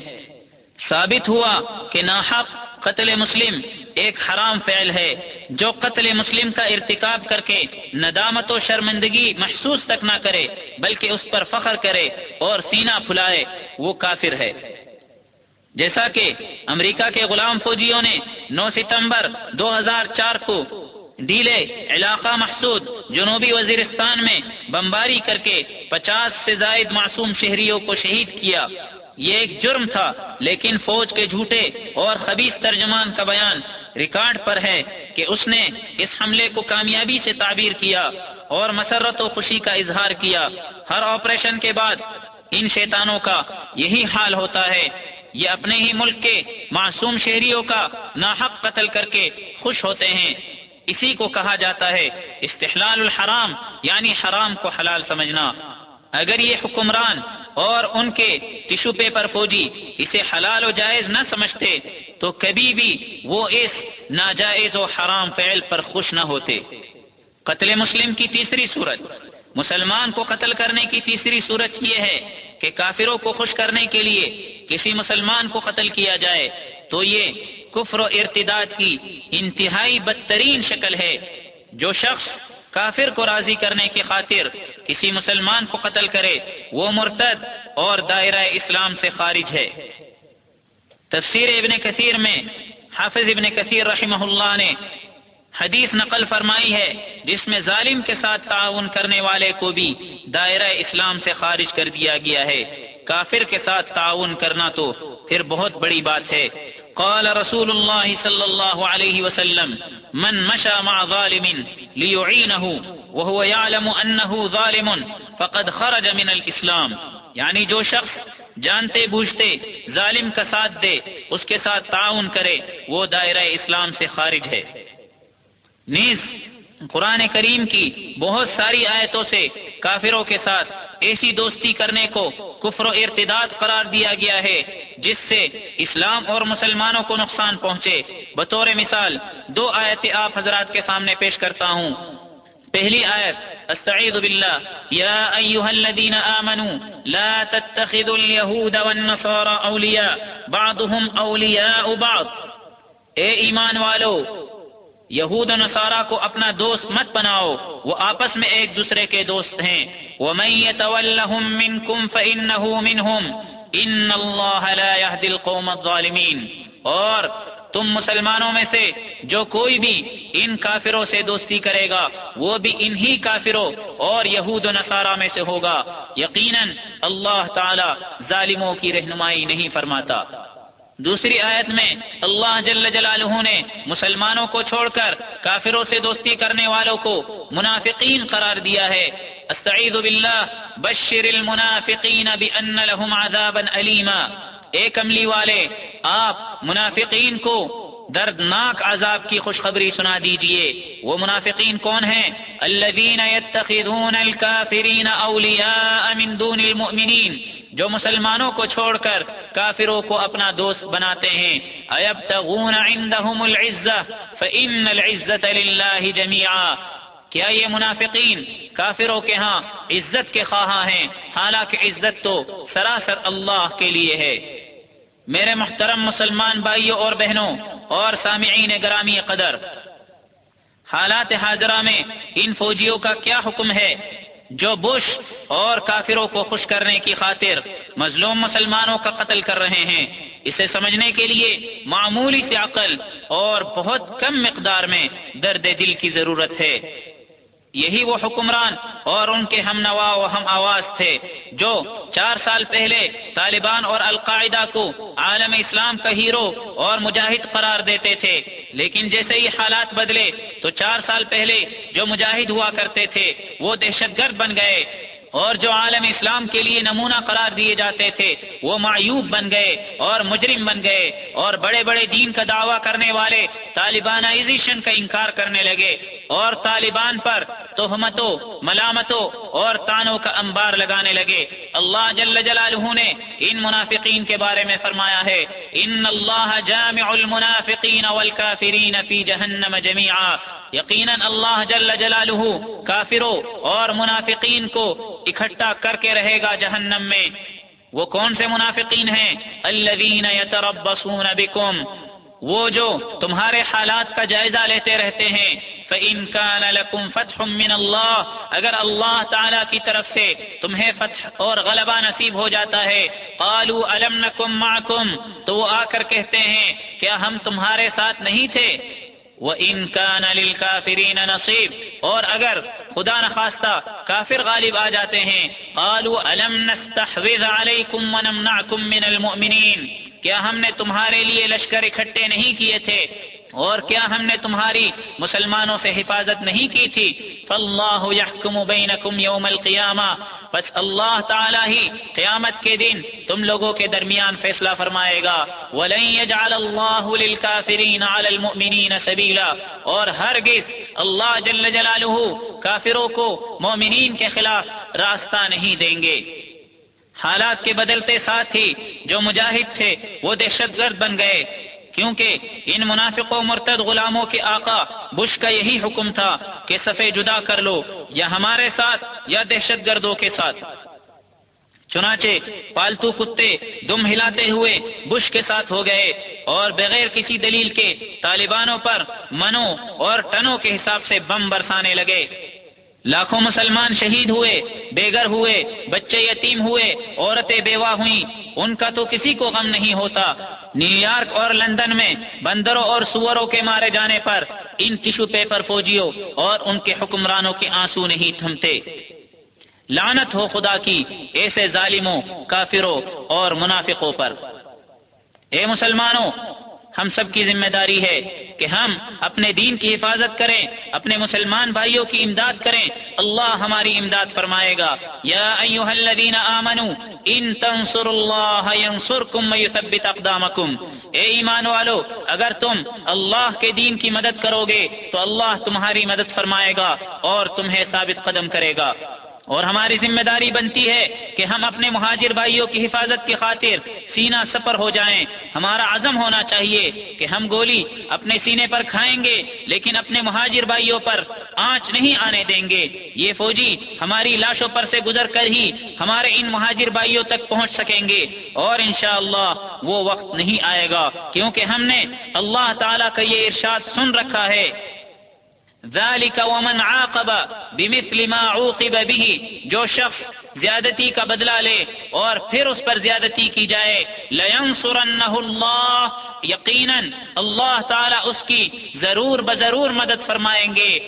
Speaker 4: ثابت ہوا کہ ناحق قتل مسلم ایک حرام فعل ہے، جو قتل مسلم کا ارتکاب کر کے ندامت و شرمندگی محسوس تک نہ کرے، بلکہ اس پر فخر کرے اور سینہ پھلائے، وہ کافر ہے۔ جیسا کہ امریکہ کے غلام فوجیوں نے نو ستمبر دو ہزار چار کو ڈیلے علاقہ محسود، جنوبی وزیرستان میں بمباری کر کے پچاس سے زائد معصوم شہریوں کو شہید کیا۔ یہ ایک جرم تھا، لیکن فوج کے جھوٹے اور خبیص ترجمان کا بیان ریکارڈ پر ہے کہ اس نے اس حملے کو کامیابی سے تعبیر کیا اور مسرت و خوشی کا اظہار کیا۔ ہر آپریشن کے بعد ان شیطانوں کا یہی حال ہوتا ہے۔ یہ اپنے ہی ملک کے معصوم شہریوں کا ناحق قتل کر کے خوش ہوتے ہیں۔ اسی کو کہا جاتا ہے استحلال الحرام یعنی حرام کو حلال سمجھنا۔ اگر یہ حکمران اور ان کے ٹشو پیپر فوجی اسے حلال و جائز نہ سمجھتے، تو کبھی بھی وہ اس ناجائز و حرام فعل پر خوش نہ ہوتے۔ قتل مسلم کی تیسری صورت۔ مسلمان کو قتل کرنے کی تیسری صورت یہ ہے کہ کافروں کو خوش کرنے کے لیے کسی مسلمان کو قتل کیا جائے، تو یہ کفر و ارتداد کی انتہائی بدترین شکل ہے۔ جو شخص کافر کو راضی کرنے کی خاطر کسی مسلمان کو قتل کرے، وہ مرتد اور دائرہ اسلام سے خارج ہے۔ تفسیر ابن کثیر میں حافظ ابن کثیر رحمہ اللہ نے حدیث نقل فرمائی ہے، جس میں ظالم کے ساتھ تعاون کرنے والے کو بھی دائرہ اسلام سے خارج کر دیا گیا ہے۔ کافر کے ساتھ تعاون کرنا تو پھر بہت بڑی بات ہے۔ قال رسول اللہ صلی اللہ علیہ وسلم، من مشى مع ظالم ليعينه وهو يعلم أنه ظالم، فقد خرج من الإسلام. یعنی جو شخص جانتے بوجھتے ظالم کا ساتھ دے، اس کے ساتھ تعاون کرے، وہ دائرہ اسلام سے خارج ہے۔ نیز قرآن کریم کی بہت ساری آیتوں سے کافروں کے ساتھ ایسی دوستی کرنے کو کفر و ارتداد قرار دیا گیا ہے، جس سے اسلام اور مسلمانوں کو نقصان پہنچے۔ بطور مثال، دو آیتیں آپ حضرات کے سامنے پیش کرتا ہوں۔ پہلی آیت استعید باللہ، یا ایوہ الذین آمنوا، لا تتخذوا اليہود والنصارى اولیاء بعضهم اولیاء بعض۔ اے ایمان والو یہود نصارہ کو اپنا دوست مت بناؤ، وہ آپس میں ایک دوسرے کے دوست ہیں۔ وَمَن يَتَوَلَّهُم مِّنكُمْ فَإِنَّهُ مِنْهُمْ، إِنَّ اللَّهَ لَا يَهْدِي الْقَوْمَ الظَّالِمِينَ۔ اور تم مسلمانوں میں سے جو کوئی بھی ان کافروں سے دوستی کرے گا، وہ بھی انہی کافروں اور یہود و نصارہ میں سے ہوگا۔ یقیناً اللہ تعالی ظالموں کی رہنمائی نہیں فرماتا۔ دوسری آیت میں اللہ جل جلالہ نے مسلمانوں کو چھوڑ کر کافروں سے دوستی کرنے والوں کو منافقین قرار دیا ہے۔ استعید باللہ، بشر المنافقین بان لهم عذابا علیما اے کملی والے، آپ منافقین کو دردناک عذاب کی خوشخبری سنا دیجیے۔ وہ منافقین کون ہیں؟ الذین یتخذون الکافرین اولیاء من دون المؤمنین۔ جو مسلمانوں کو چھوڑ کر کافروں کو اپنا دوست بناتے ہیں، ایبتغون عندهم العزہ، فإن العزة للہ جميعا کیا یہ منافقین کافروں کے ہاں عزت کے خواہاں ہیں؟ حالانکہ عزت تو سراسر اللہ کے لیے ہے۔ میرے محترم مسلمان بھائیوں اور بہنوں اور سامعین گرامی قدر، حالات حاضرہ میں ان فوجیوں کا کیا حکم ہے؟ جو بش اور کافروں کو خوش کرنے کی خاطر مظلوم مسلمانوں کا قتل کر رہے ہیں۔ اسے سمجھنے کے لیے معمولی سے عقل اور بہت کم مقدار میں درد دل کی ضرورت ہے۔ یہی وہ حکمران اور ان کے ہم نوا و ہم آواز تھے، جو چار سال پہلے طالبان اور القاعدہ کو عالم اسلام کا ہیرو اور مجاہد قرار دیتے تھے۔ لیکن جیسے ہی حالات بدلے، تو چار سال پہلے جو مجاہد ہوا کرتے تھے، وہ دہشت گرد بن گئے۔ اور جو عالم اسلام کے لیے نمونہ قرار دیے جاتے تھے، وہ معیوب بن گئے اور مجرم بن گئے اور بڑے بڑے دین کا دعویٰ کرنے والے طالبانائزیشن کا انکار کرنے لگے۔ اور طالبان پر تہمتوں، ملامتوں اور تانوں کا انبار لگانے لگے۔ اللہ جل جلالہ نے ان منافقین کے بارے میں فرمایا ہے، ان اللہ جامع المنافقین والکافرین فی جہنم جمیعا یقیناً اللہ جل جلالہ کافروں اور منافقین کو اکٹھا کر کے رہے گا جہنم میں۔ وہ کون سے منافقین ہیں؟ الذین یتربصون بکم۔ وہ جو تمہارے حالات کا جائزہ لیتے رہتے ہیں۔ فَإِن كَانَ لَكُمْ فَتْحٌ مِّنَ اللَّهِ اگر اللہ تعالی کی طرف سے تمہیں فتح اور غلبہ نصیب ہو جاتا ہے، قَالُوا أَلَمْ نَكُمْ مَعَكُمْ تو وہ آ کر کہتے ہیں، کیا ہم تمہارے ساتھ نہیں تھے؟ وہ ان کا نل کافرین نصیب اور اگر خدا نخواستہ کافر غالب آ جاتے ہیں، قالوا الم نستحوذ علیکم ونمنعکم من المؤمنین کیا ہم نے تمہارے لیے لشکر اکٹھے نہیں کیے تھے؟ اور کیا ہم نے تمہاری مسلمانوں سے حفاظت نہیں کی تھی؟ فاللہ یحکم بینکم یوم القیامہ۔ بس اللہ تعالی ہی قیامت کے دن تم لوگوں کے درمیان فیصلہ فرمائے گا۔ وَلَن يَجْعَلَ اللَّهُ لِلْكَافِرِينَ عَلَى الْمُؤْمِنِينَ سَبِيلًا اور ہرگز اللہ جل جلالہ کافروں کو مومنین کے خلاف راستہ نہیں دیں گے۔ حالات کے بدلتے ساتھ ہی جو مجاہد تھے وہ دہشت گرد بن گئے۔ کیونکہ ان منافق و مرتد غلاموں کے آقا بش کا یہی حکم تھا کہ صفے جدا کر لو یا ہمارے ساتھ یا دہشت گردوں کے ساتھ۔ چنانچہ پالتو کتے دم ہلاتے ہوئے بش کے ساتھ ہو گئے اور بغیر کسی دلیل کے طالبانوں پر منوں اور ٹنوں کے حساب سے بم برسانے لگے۔ لاکھوں مسلمان شہید ہوئے بے گھر ہوئے، بچے یتیم ہوئے، عورتیں بیوہ ہوئیں، ان کا تو کسی کو غم نہیں ہوتا۔ نیو یارک اور لندن میں بندروں اور سوروں کے مارے جانے پر ان ٹشو پیپر فوجیوں اور ان کے حکمرانوں کے آنسو نہیں تھمتے۔ لعنت ہو خدا کی ایسے ظالموں، کافروں اور منافقوں پر۔ اے مسلمانوں ہم سب کی ذمہ داری ہے کہ ہم اپنے دین کی حفاظت کریں، اپنے مسلمان بھائیوں کی امداد کریں۔ اللہ ہماری امداد فرمائے گا۔ یا ایوہ الذین آمنوا ان تنصر اللہ ینصرکم ویثبت اقدامکم۔ اے ایمان والو، اگر تم اللہ کے دین کی مدد کرو گے، تو اللہ تمہاری مدد فرمائے گا اور تمہیں ثابت قدم کرے گا۔ اور ہماری ذمہ داری بنتی ہے کہ ہم اپنے مہاجر بھائیوں کی حفاظت کی خاطر سینہ سفر ہو جائیں۔ ہمارا عزم ہونا چاہیے کہ ہم گولی اپنے سینے پر کھائیں گے، لیکن اپنے مہاجر بھائیوں پر آنچ نہیں آنے دیں گے۔ یہ فوجی ہماری لاشوں پر سے گزر کر ہی ہمارے ان مہاجر بھائیوں تک پہنچ سکیں گے۔ اور انشاءاللہ وہ وقت نہیں آئے گا، کیونکہ ہم نے اللہ تعالیٰ کا یہ ارشاد سن رکھا ہے۔ ذلك ومن عاقب بمثل ما عوقب به، جو شخص زیادتی کا بدلہ لے اور پھر اس پر زیادتی کی جائے لینصرنہ اللہ یقیناً اللہ تعالی اس کی ضرور بضرور مدد فرمائیں گے۔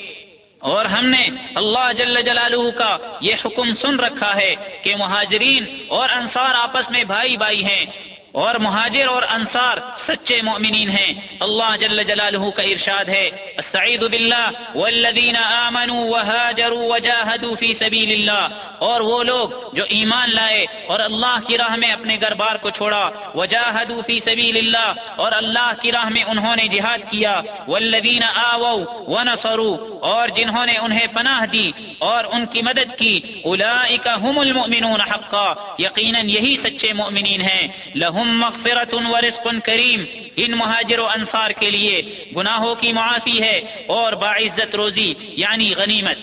Speaker 4: اور ہم نے اللہ جل جلالہ کا یہ حکم سن رکھا ہے کہ مہاجرین اور انصار آپس میں بھائی بھائی ہیں۔ اور مہاجر اور انصار سچے مومنین ہیں۔ اللہ جل جلالہ کا ارشاد ہے استعید باللہ والذین آمنوا وهاجروا وجاهدوا فی سبیل اللہ اور وہ لوگ جو ایمان لائے اور اللہ کی راہ میں اپنے گھر بار کو چھوڑا وجاهدوا فی سبیل اللہ اور اللہ کی راہ میں انہوں نے جہاد کیا، والذین آووا ونصروا۔ اور جنہوں نے انہیں پناہ دی اور ان کی مدد کی اولئک هم المؤمنون حقا۔ یقینا یہی سچے مؤمنین ہیں۔ لہم مغفرت ورزق کریم ان مہاجر و انصار کے لیے گناہوں کی معافی ہے اور باعزت روزی یعنی غنیمت۔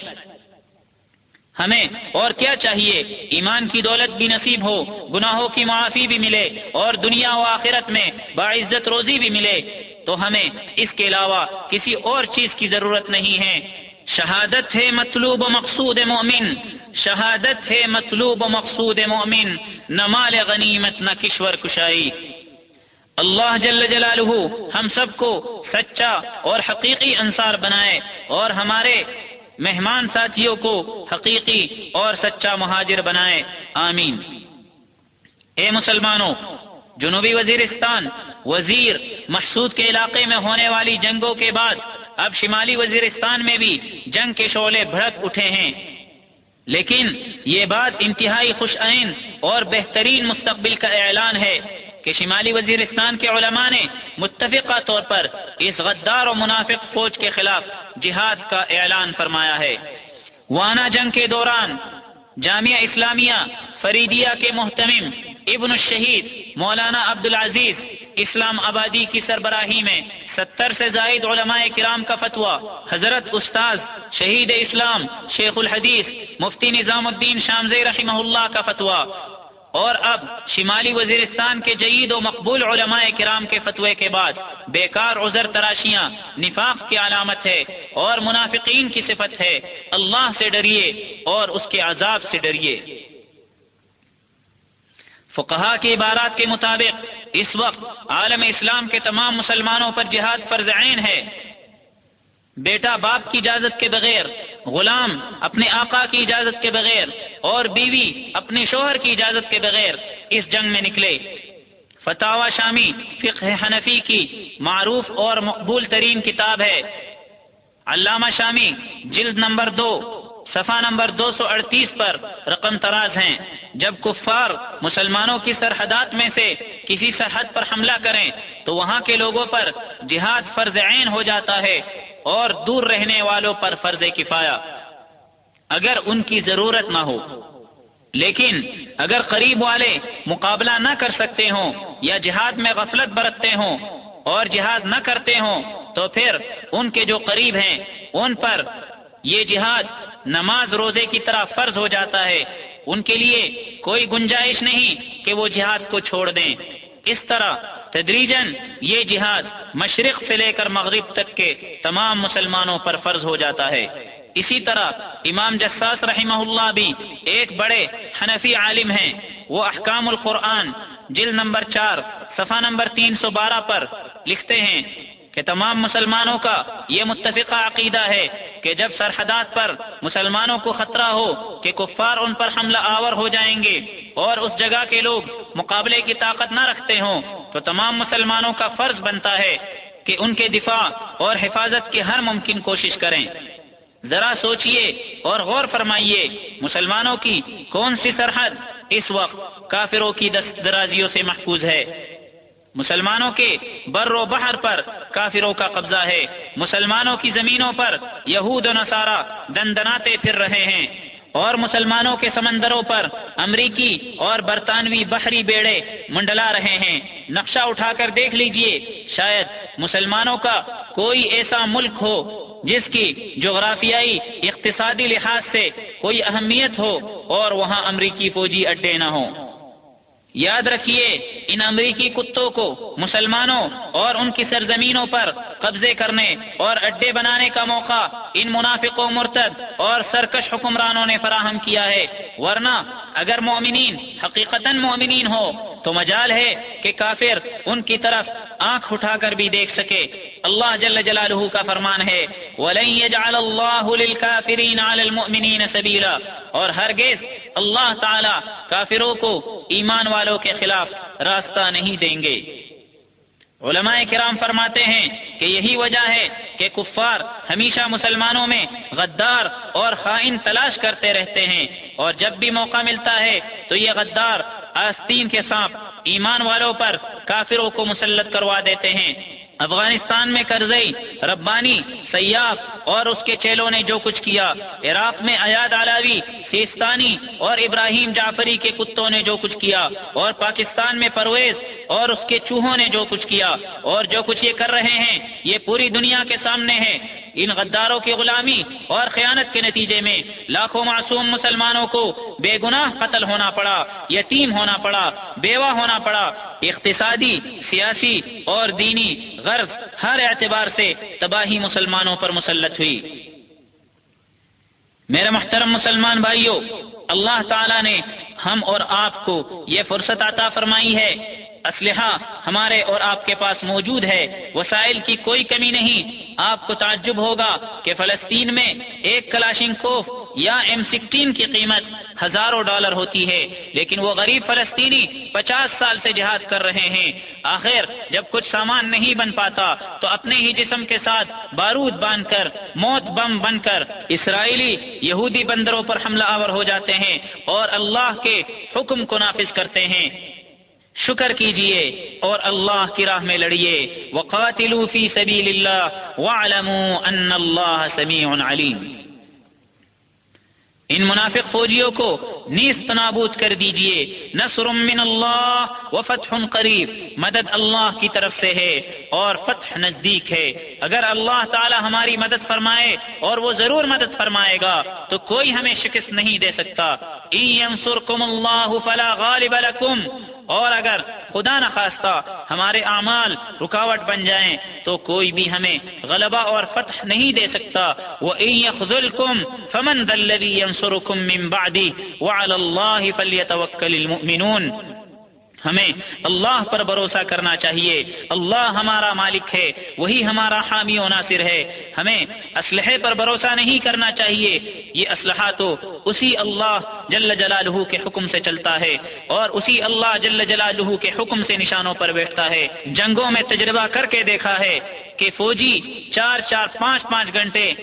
Speaker 4: ہمیں اور کیا چاہیے؟ ایمان کی دولت بھی نصیب ہو، گناہوں کی معافی بھی ملے اور دنیا و آخرت میں باعزت روزی بھی ملے۔ تو ہمیں اس کے علاوہ کسی اور چیز کی ضرورت نہیں ہے۔ شہادت ہے مطلوب و مقصود مومن، شہادت ہے مطلوب و مقصود مومن، نہ مال غنیمت، نہ کشور کشائی۔ اللہ جل جلالہ ہم سب کو سچا اور حقیقی انصار بنائے اور ہمارے مہمان ساتھیوں کو حقیقی اور سچا مہاجر بنائے۔ آمین۔ اے مسلمانوں، جنوبی وزیرستان، وزیر محسود کے علاقے میں ہونے والی جنگوں کے بعد اب شمالی وزیرستان میں بھی جنگ کے شعلے بھڑک اٹھے ہیں۔ لیکن یہ بات انتہائی خوش آئند اور بہترین مستقبل کا اعلان ہے کہ شمالی وزیرستان کے علماء نے متفقہ طور پر اس غدار و منافق فوج کے خلاف جہاد کا اعلان فرمایا ہے۔ وانا جنگ کے دوران جامعہ اسلامیہ فریدیہ کے محتمم ابن الشہید مولانا عبد العزیز اسلام آبادی کی سربراہی میں ستر سے زائد علماء کرام کا فتویٰ، حضرت استاذ شہید اسلام شیخ الحدیث مفتی نظام الدین شامزی رحمہ اللہ کا فتویٰ۔ اور اب شمالی وزیرستان کے جید و مقبول علماء کرام کے فتوے کے بعد بیکار عذر تراشیاں نفاق کی علامت ہے اور منافقین کی صفت ہے۔ اللہ سے ڈریے اور اس کے عذاب سے ڈریے۔ فقہا کی عبارات کے مطابق اس وقت عالم اسلام کے تمام مسلمانوں پر جہاد فرض عین ہے۔ بیٹا باپ کی اجازت کے بغیر، غلام اپنے آقا کی اجازت کے بغیر اور بیوی اپنے شوہر کی اجازت کے بغیر اس جنگ میں نکلے۔ فتح شامی فقہ حنفی کی معروف اور مقبول ترین کتاب ہے۔ علامہ شامی جلد نمبر دو۔ صفحہ نمبر دو سو اڑتیس پر رقم تراز ہیں۔ جب کفار مسلمانوں کی سرحدات میں سے کسی سرحد پر حملہ کریں، تو وہاں کے لوگوں پر جہاد فرض عین ہو جاتا ہے اور دور رہنے والوں پر فرض کفایا اگر ان کی ضرورت نہ ہو۔ لیکن اگر قریب والے مقابلہ نہ کر سکتے ہوں یا جہاد میں غفلت برتتے ہوں اور جہاد نہ کرتے ہوں، تو پھر ان کے جو قریب ہیں، ان پر یہ جہاد نماز روزے کی طرح فرض ہو جاتا ہے۔ ان کے لیے کوئی گنجائش نہیں کہ وہ جہاد کو چھوڑ دیں۔ اس طرح تدریجن یہ جہاد مشرق سے لے کر مغرب تک کے تمام مسلمانوں پر فرض ہو جاتا ہے۔ اسی طرح امام جساس رحمہ اللہ بھی ایک بڑے حنفی عالم ہیں۔ وہ احکام القرآن جلد نمبر چار، صفحہ نمبر تین سو بارہ پر لکھتے ہیں کہ تمام مسلمانوں کا یہ متفقہ عقیدہ ہے کہ جب سرحدات پر مسلمانوں کو خطرہ ہو کہ کفار ان پر حملہ آور ہو جائیں گے اور اس جگہ کے لوگ مقابلے کی طاقت نہ رکھتے ہوں، تو تمام مسلمانوں کا فرض بنتا ہے کہ ان کے دفاع اور حفاظت کی ہر ممکن کوشش کریں۔ ذرا سوچئے اور غور فرمائیے، مسلمانوں کی کون سی سرحد اس وقت کافروں کی دست درازیوں سے محفوظ ہے؟ مسلمانوں کے بر و بحر پر کافروں کا قبضہ ہے۔ مسلمانوں کی زمینوں پر یہود و نصارہ دندناتے پھر رہے ہیں۔ اور مسلمانوں کے سمندروں پر امریکی اور برطانوی بحری بیڑے منڈلا رہے ہیں۔ نقشہ اٹھا کر دیکھ لیجیے، شاید مسلمانوں کا کوئی ایسا ملک ہو جس کی جغرافیائی اقتصادی لحاظ سے کوئی اہمیت ہو اور وہاں امریکی فوجی اڈے نہ ہوں۔ یاد رکھیے ان امریکی کتوں کو، مسلمانوں اور ان کی سرزمینوں پر قبضے کرنے اور اڈے بنانے کا موقع ان منافق و مرتد اور سرکش حکمرانوں نے فراہم کیا ہے۔ ورنہ اگر مومنین حقیقتاً مومنین ہو تو مجال ہے کہ کافر ان کی طرف آنکھ اٹھا کر بھی دیکھ سکے۔ اللہ جل جلالہ کا فرمان ہے، وَلَن يَجْعَلَ اللَّهُ لِلْكَافِرِينَ عَلَى الْمُؤْمِنِينَ سَبِيلًا۔ اور ہرگز اللہ تعالی کافروں کو ایمان والوں کے خلاف راستہ نہیں دیں گے۔ علماء کرام فرماتے ہیں کہ یہی وجہ ہے کہ کفار ہمیشہ مسلمانوں میں غدار اور خائن تلاش کرتے رہتے ہیں۔ اور جب بھی موقع ملتا ہے تو یہ غدار آستین کے سانپ ایمان والوں پر کافروں کو مسلط کروا دیتے ہیں۔ افغانستان میں کرزئی ربانی سیاف اور اس کے چیلوں نے جو کچھ کیا۔ عراق میں ایاد علاوی سیستانی اور ابراہیم جعفری کے کتوں نے جو کچھ کیا۔ اور پاکستان میں پرویز اور اس کے چوہوں نے جو کچھ کیا۔ اور جو کچھ یہ کر رہے ہیں، یہ پوری دنیا کے سامنے ہے۔ ان غداروں کی غلامی اور خیانت کے نتیجے میں لاکھوں معصوم مسلمانوں کو بے گناہ قتل ہونا پڑا، یتیم ہونا پڑا، بیوہ ہونا پڑا۔ اقتصادی، سیاسی اور دینی غرض ہر اعتبار سے تباہی مسلمانوں پر مسلط ہوئی۔ میرے محترم مسلمان بھائیوں اللہ تعالی نے ہم اور آپ کو یہ فرصت عطا فرمائی ہے اسلحہ ہمارے اور آپ کے پاس موجود ہے، وسائل کی کوئی کمی نہیں۔ آپ کو تعجب ہوگا کہ فلسطین میں ایک کلاشن کوف یا ایم سکسٹین کی قیمت ہزاروں ڈالر ہوتی ہے، لیکن وہ غریب فلسطینی پچاس سال سے جہاد کر رہے ہیں۔ آخر جب کچھ سامان نہیں بن پاتا تو اپنے ہی جسم کے ساتھ بارود باندھ کر، موت بم بن کر اسرائیلی یہودی بندروں پر حملہ آور ہو جاتے ہیں اور اللہ کے حکم کو نافذ کرتے ہیں۔ شکر کیجیے اور اللہ کی راہ میں لڑیے۔ وقاتلوا فی سبیل اللہ وعلموا ان اللہ سمیع علیم۔ ان منافق فوجیوں کو نیست نابود کر دیجیے۔ نصر من اللہ و فتح قریب۔ مدد اللہ کی طرف سے ہے اور فتح نزدیک ہے۔ اگر اللہ تعالی ہماری مدد فرمائے اور وہ ضرور مدد فرمائے گا تو کوئی ہمیں شکست نہیں دے سکتا۔ اینصرکم اللہ فلا غالب لکم۔ اور اگر خدا نخواستہ ہمارے اعمال رکاوٹ بن جائیں تو کوئی بھی ہمیں غلبہ اور فتح نہیں دے سکتا۔ وہ يخذلكم فمن ذا الذي ينصركم من بعدي وعلى الله فليتوكل المؤمنون۔ ہمیں اللہ پر بھروسہ کرنا چاہیے۔ اللہ ہمارا مالک ہے، وہی ہمارا حامی و ناصر ہے۔ ہمیں اسلحے پر بھروسہ نہیں کرنا چاہیے۔ یہ اسلحہ تو اسی اللہ جل جلالہ کے حکم سے چلتا ہے اور اسی اللہ جل جلالہ کے حکم سے نشانوں پر بیٹھتا ہے۔ جنگوں میں تجربہ کر کے دیکھا ہے کہ فوجی چار چار پانچ پانچ گھنٹے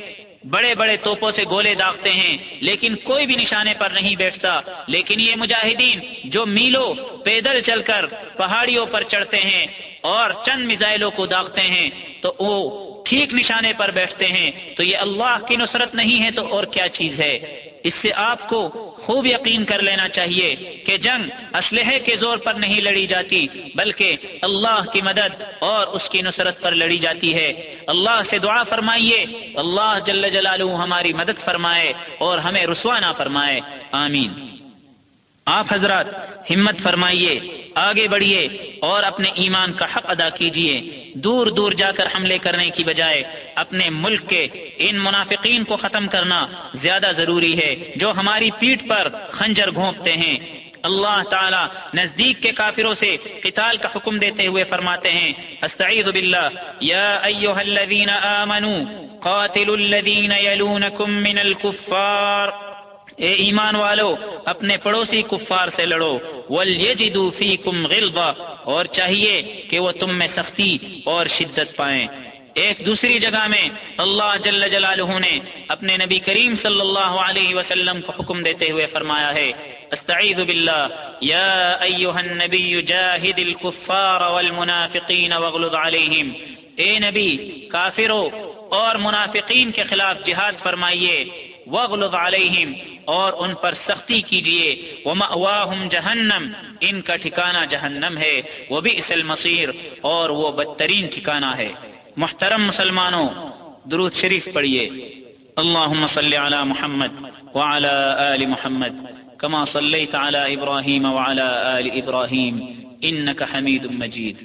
Speaker 4: بڑے بڑے توپوں سے گولے داغتے ہیں، لیکن کوئی بھی نشانے پر نہیں بیٹھتا۔ لیکن یہ مجاہدین جو میلوں، پیدل چل کر پہاڑیوں پر چڑھتے ہیں اور چند میزائلوں کو داغتے ہیں، تو وہ ٹھیک نشانے پر بیٹھتے ہیں تو یہ اللہ کی نصرت نہیں ہے تو اور کیا چیز ہے؟ اس سے آپ کو خوب یقین کر لینا چاہیے کہ جنگ اسلحے کے زور پر نہیں لڑی جاتی، بلکہ اللہ کی مدد اور اس کی نصرت پر لڑی جاتی ہے۔ اللہ سے دعا فرمائیے، اللہ جل جلالہ ہماری مدد فرمائے اور ہمیں رسوا نہ فرمائے۔ آمین۔ آپ حضرات ہمت فرمائیے، آگے بڑھیے اور اپنے ایمان کا حق ادا کیجیے۔ دور دور جا کر حملے کرنے کی بجائے اپنے ملک کے ان منافقین کو ختم کرنا زیادہ ضروری ہے، جو ہماری پیٹھ پر خنجر گھونپتے ہیں۔ اللہ تعالی نزدیک کے کافروں سے قتال کا حکم دیتے ہوئے فرماتے ہیں، استعیذ باللہ۔ یا ایہا الذین آمنوا، قاتلوا الذین یلونکم من الكفار اے ایمان والو، اپنے پڑوسی کفار سے لڑو۔ وَلْيَجِدُوا فِيكُمْ غِلْظَةً، اور چاہیے کہ وہ تم میں سختی اور شدت پائیں۔ ایک دوسری جگہ میں اللہ جل جلالہ نے اپنے نبی کریم صلی اللہ علیہ وسلم کو حکم دیتے ہوئے فرمایا ہے، استعیذ باللہ، یا ایہا النبی جاہد الكفار والمنافقین واغلظ علیہم۔ اے نبی، کافروں اور منافقین کے خلاف جہاد فرمائیے وغلظ علیہم۔ اور ان پر سختی کیجیے ومأواہم جہنم ان کا ٹھکانہ جہنم ہے۔ وہ بھی اصل مصیر اور وہ بدترین ٹھکانہ ہے۔ محترم مسلمانوں، درود شریف پڑھیے۔ اللهم صل على محمد وعلى آل محمد كما صليت على إبراهيم وعلى آل إبراهيم إنك حميد مجيد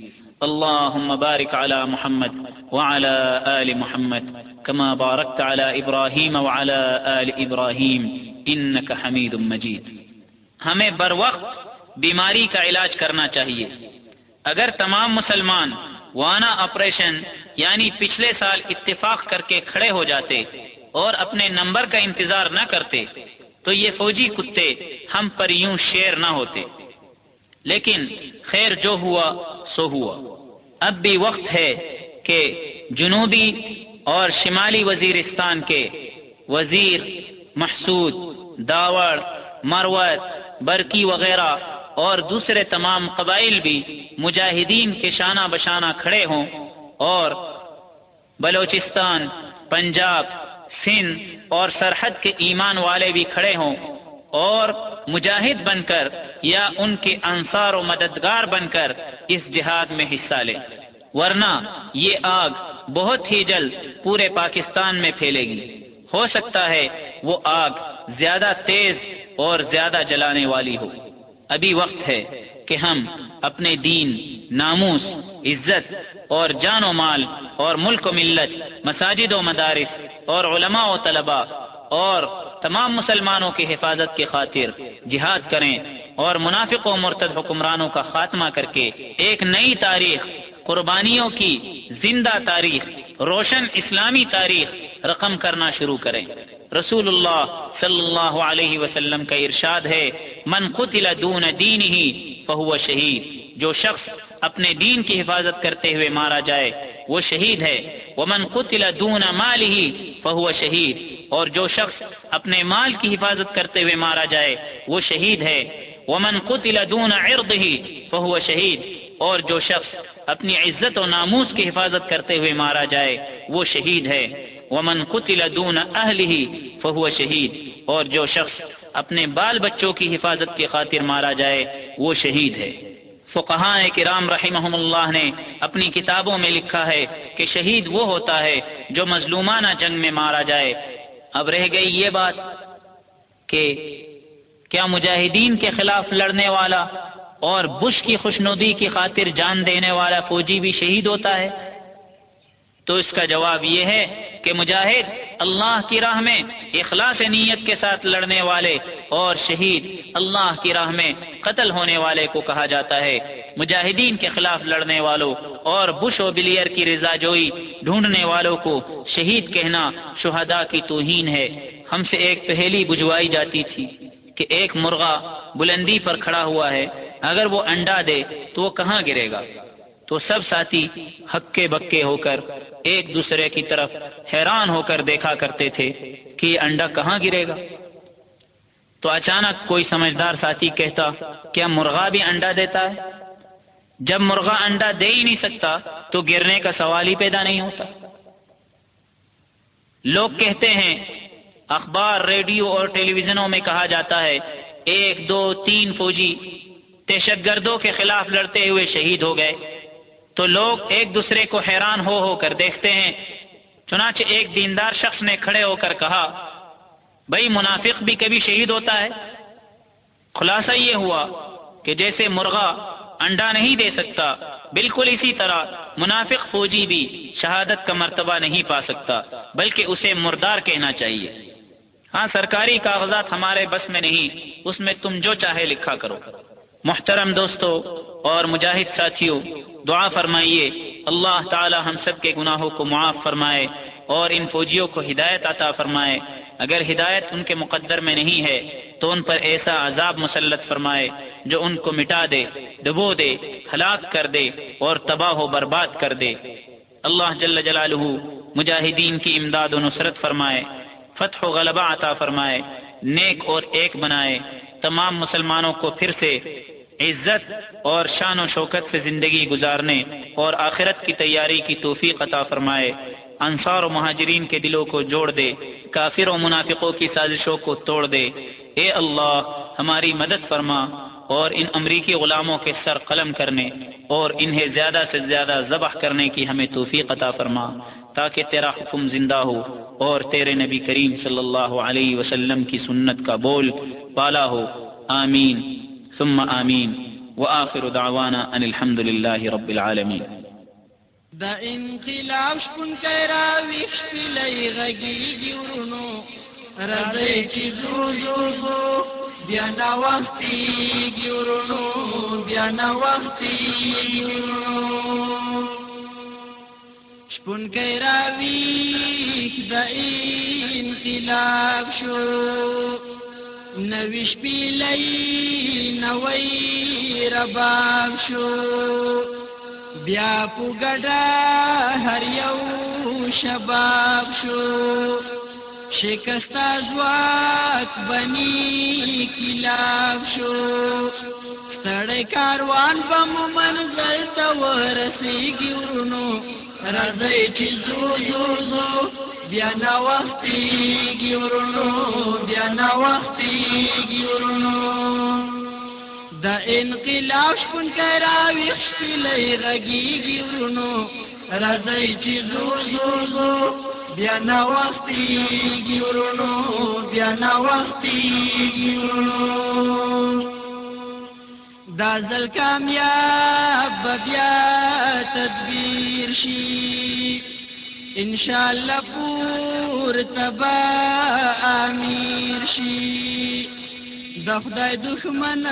Speaker 4: اللهم بارك على محمد وعلى آل محمد كما باركت على إبراهيم وعلى آل إبراهيم إنك حميد مجيد ہمیں بر وقت بیماری کا علاج کرنا چاہیے۔ اگر تمام مسلمان وانا آپریشن یعنی پچھلے سال اتفاق کر کے کھڑے ہو جاتے اور اپنے نمبر کا انتظار نہ کرتے، تو یہ فوجی کتے ہم پر یوں شیر نہ ہوتے۔ لیکن خیر جو ہوا، سو ہوا۔ اب بھی وقت ہے کہ جنوبی اور شمالی وزیرستان کے وزیر محسود داوڑ، مروت، برکی وغیرہ اور دوسرے تمام قبائل بھی مجاہدین کے شانہ بشانہ کھڑے ہوں اور بلوچستان، پنجاب، سندھ اور سرحد کے ایمان والے بھی کھڑے ہوں اور مجاہد بن کر یا ان کے انصار و مددگار بن کر اس جہاد میں حصہ لیں۔ ورنہ یہ آگ بہت ہی جلد پورے پاکستان میں پھیلے گی۔ ہو سکتا ہے وہ آگ زیادہ تیز اور زیادہ جلانے والی ہو۔ ابھی وقت ہے کہ ہم اپنے دین، ناموس، عزت اور جان و مال اور ملک و ملت، مساجد و مدارس اور علماء و طلباء اور تمام مسلمانوں کی حفاظت کی خاطر جہاد کریں اور منافق و مرتد حکمرانوں کا خاتمہ کر کے ایک نئی تاریخ، قربانیوں کی زندہ تاریخ، روشن اسلامی تاریخ رقم کرنا شروع کریں۔ رسول اللہ صلی اللہ علیہ وسلم کا ارشاد ہے، من قتل دون دین ہی فہو شہید۔ جو شخص اپنے دین کی حفاظت کرتے ہوئے مارا جائے، وہ شہید ہے۔ ومن قتل دون مال ہی فہو شہید۔ اور جو شخص اپنے مال کی حفاظت کرتے ہوئے مارا جائے، وہ شہید ہے۔ ومن قتل دون عرض ہی فہو شہید۔ اور جو شخص اپنی عزت و ناموس کی حفاظت کرتے ہوئے مارا جائے، وہ شہید ہے۔ ومن قتل دون اہل ہی فہو شہید۔ اور جو شخص اپنے بال بچوں کی حفاظت کی خاطر مارا جائے، وہ شہید ہے۔ فقہاء کرام رحمہم اللہ نے اپنی کتابوں میں لکھا ہے کہ شہید وہ ہوتا ہے جو مظلومانہ جنگ میں مارا جائے۔ اب رہ گئی یہ بات کہ کیا مجاہدین کے خلاف لڑنے والا اور بش کی خوشنودی کی خاطر جان دینے والا فوجی بھی شہید ہوتا ہے؟ تو اس کا جواب یہ ہے کہ مجاہد اللہ کی راہ میں اخلاص نیت کے ساتھ لڑنے والے اور شہید اللہ کی راہ میں قتل ہونے والے کو کہا جاتا ہے۔ مجاہدین کے خلاف لڑنے والوں اور بش و بلیئر کی رضا جوئی ڈھونڈنے والوں کو شہید کہنا شہداء کی توہین ہے۔ ہم سے ایک پہلی بجوائی جاتی تھی کہ ایک مرغا بلندی پر کھڑا ہوا ہے۔ اگر وہ انڈا دے تو وہ کہاں گرے گا؟ تو سب ساتھی ہکے بکے ہو کر ایک دوسرے کی طرف حیران ہو کر دیکھا کرتے تھے کہ یہ انڈا کہاں گرے گا۔ تو اچانک کوئی سمجھدار ساتھی کہتا، کیا مرغا بھی انڈا دیتا ہے؟ جب مرغا انڈا دے ہی نہیں سکتا تو گرنے کا سوال ہی پیدا نہیں ہوتا۔ لوگ کہتے ہیں، اخبار، ریڈیو اور ٹیلی ویژنوں میں کہا جاتا ہے، ایک، دو، تین فوجی دہشت گردوں کے خلاف لڑتے ہوئے شہید ہو گئے۔ تو لوگ ایک دوسرے کو حیران ہو ہو کر دیکھتے ہیں۔ چنانچہ ایک دیندار شخص نے کھڑے ہو کر کہا بھائی منافق بھی کبھی شہید ہوتا ہے؟ خلاصہ یہ ہوا کہ جیسے مرغا انڈا نہیں دے سکتا، بالکل اسی طرح منافق فوجی بھی شہادت کا مرتبہ نہیں پا سکتا، بلکہ اسے مردار کہنا چاہیے۔ ہاں سرکاری کاغذات ہمارے بس میں نہیں، اس میں تم جو چاہے لکھا کرو۔ محترم دوستو اور مجاہد ساتھیوں دعا فرمائیے۔ اللہ تعالی ہم سب کے گناہوں کو معاف فرمائے اور ان فوجیوں کو ہدایت عطا فرمائے۔ اگر ہدایت ان کے مقدر میں نہیں ہے تو ان پر ایسا عذاب مسلط فرمائے جو ان کو مٹا دے، ڈبو دے، ہلاک کر دے اور تباہ و برباد کر دے۔ اللہ جل جلالہ مجاہدین کی امداد و نصرت فرمائے، فتح و غلبہ عطا فرمائے، نیک اور ایک بنائے۔ تمام مسلمانوں کو پھر سے عزت اور شان و شوکت سے زندگی گزارنے اور آخرت کی تیاری کی توفیق عطا فرمائے۔ انصار و مہاجرین کے دلوں کو جوڑ دے، کافر و منافقوں کی سازشوں کو توڑ دے۔ اے اللہ، ہماری مدد فرما اور ان امریکی غلاموں کے سر قلم کرنے اور انہیں زیادہ سے زیادہ ذبح کرنے کی ہمیں توفیق عطا فرما، تاکہ تیرا حکم زندہ ہو اور تیرے نبی کریم صلی اللہ علیہ وسلم کی سنت کا بول بالا ہو۔ آمین۔ ثم آمين. وآخر دعوانا أن الحمد لله رب العالمين.
Speaker 3: دا انقلاب شكون کای را ویښ غجي غږیږي ورونو راځي چې زو زو زو بیا نا وختي ورونو بیا نا وختي شپون کای دا انقلاب شو نویش پیلئی نوی رباب شو بیا پوګډا هر یو شباب شو شکستا زواک بنی کلاب شو ستړی کاروان په منزل ته ورسیږي ورونو راځي چې زو زو زو بیا نا وختي ورونو بیا نا وختي ورونو د انقلاب شپون کرا وښتلې غږیږي ورونو راځي چې زو زو زو بیا نا وختي ورونو بیا نا وختي ورونو دا زل کامیاب بیا تدبیر شي ان شاء الله پور تبا امیر شي د خدای دښمن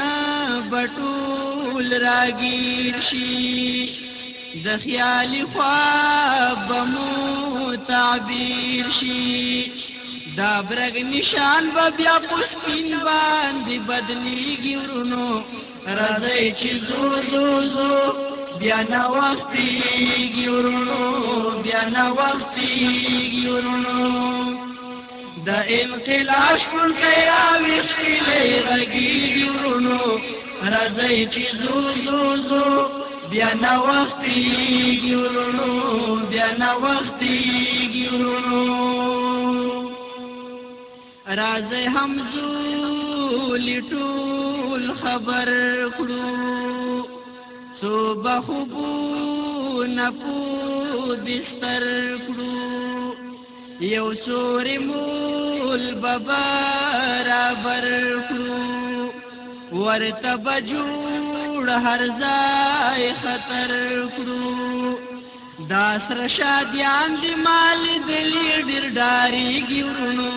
Speaker 3: بټول راگیر شي د خیال خواب مو تعبیر شي دا برګ نشان به بیا پسپین باندې بدلیږي ورونو راځي چې زو زو زو بیا نه وختي ورونو بیا نه وختي ورونو د انقلاب پر خیال خلې رګي ورونو راځي چې زو زو زو بیا نه وختي ورونو بیا نه وختي ورونو راځي هم زو لټول خبر کړو. صبح خوبو نپو دستر کړو. یو سوري مول بابا را بر کړو. ورته بجوړ هر ځای خطر کړو. دا سر شادیان دی مال دلی ډیر ډاری ګورونو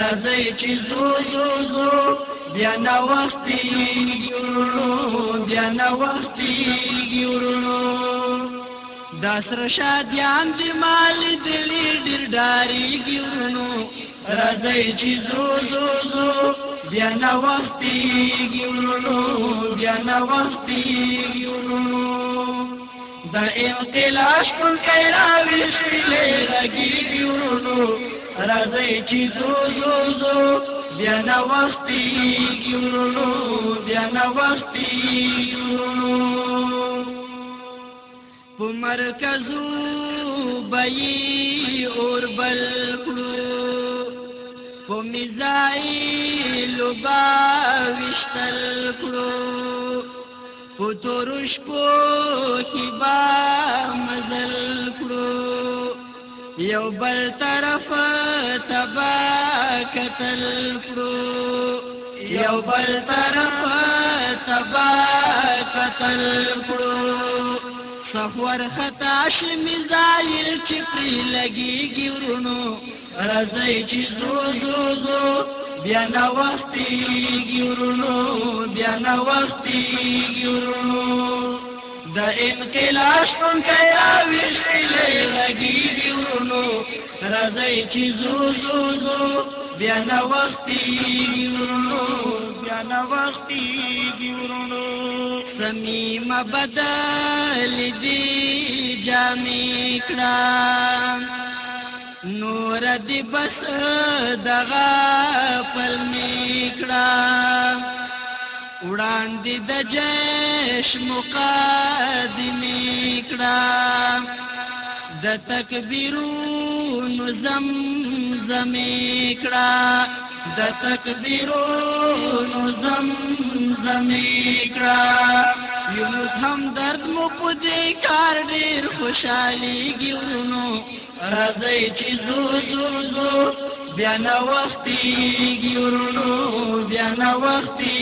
Speaker 3: راځي چې زو زو زو بیا نو وخت ګورو بیا نو وخت ګورو دا سره شادیان دی مال دلی ډیر ډاری ګورو راځي چې زو زو زو بیا نو وخت ګورو بیا نو وخت ګورو دا انقلاش پر کیراوی شلې لګي ګورو راځي چې زو زو زو. بیا نا وختي ګورونو بیا نا وختي ګورونو په مرکزو بئی اور بل کړو. په میزایل با وشتل کړو. په تورش په با مزل کړو یو بل طرف تبا قتل کړو یو بل طرف تبا قتل کړو سفور خطاش میزایل چې پری لګي ګورونو راځي چې زو زو زو بیا نا وختي ګورونو بیا نا وختي ګورونو د انقلاب شون کیا ویشلې لګي ګورونو راځي چې زو زو زو بیا نا وختي ګورونو بیا نا وختي ګورونو سمیم بدل دی جامی کړه نور دی بس دغه پل میکړه وړاندې د جيش مقدمه کړه د تکبیرونو زمزم کړه د تکبیرونو زمزم کړه یونس هم درد مو په دې کار ډیر خوشحالي ګورونو راځي چې زو زو زو بیا نا وختي ګورونو بیا نا وختي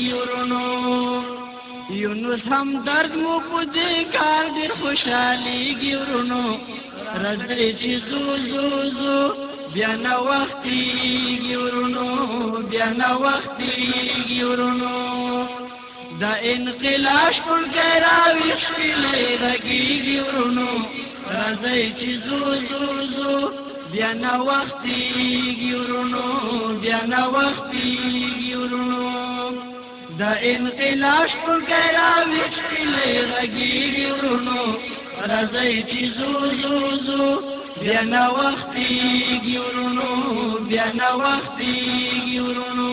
Speaker 3: ګورونو یونس هم درد مو په دې کار ډیر خوشحالي ګورونو راځي چې زو زو زو بیا نا وختي ګورونو بیا نو وختي ورونو دا انقلاش ټول ګرا وشکلې رګي ورونو راځي چې زو زو زو بیا نو وختي ورونو بیا نو وختي ورونو دا انقلاش ټول ګرا وشکلې رګي ورونو راځي چې زو زو زو بیا نو وختي ورونو بیا نو وختي ورونو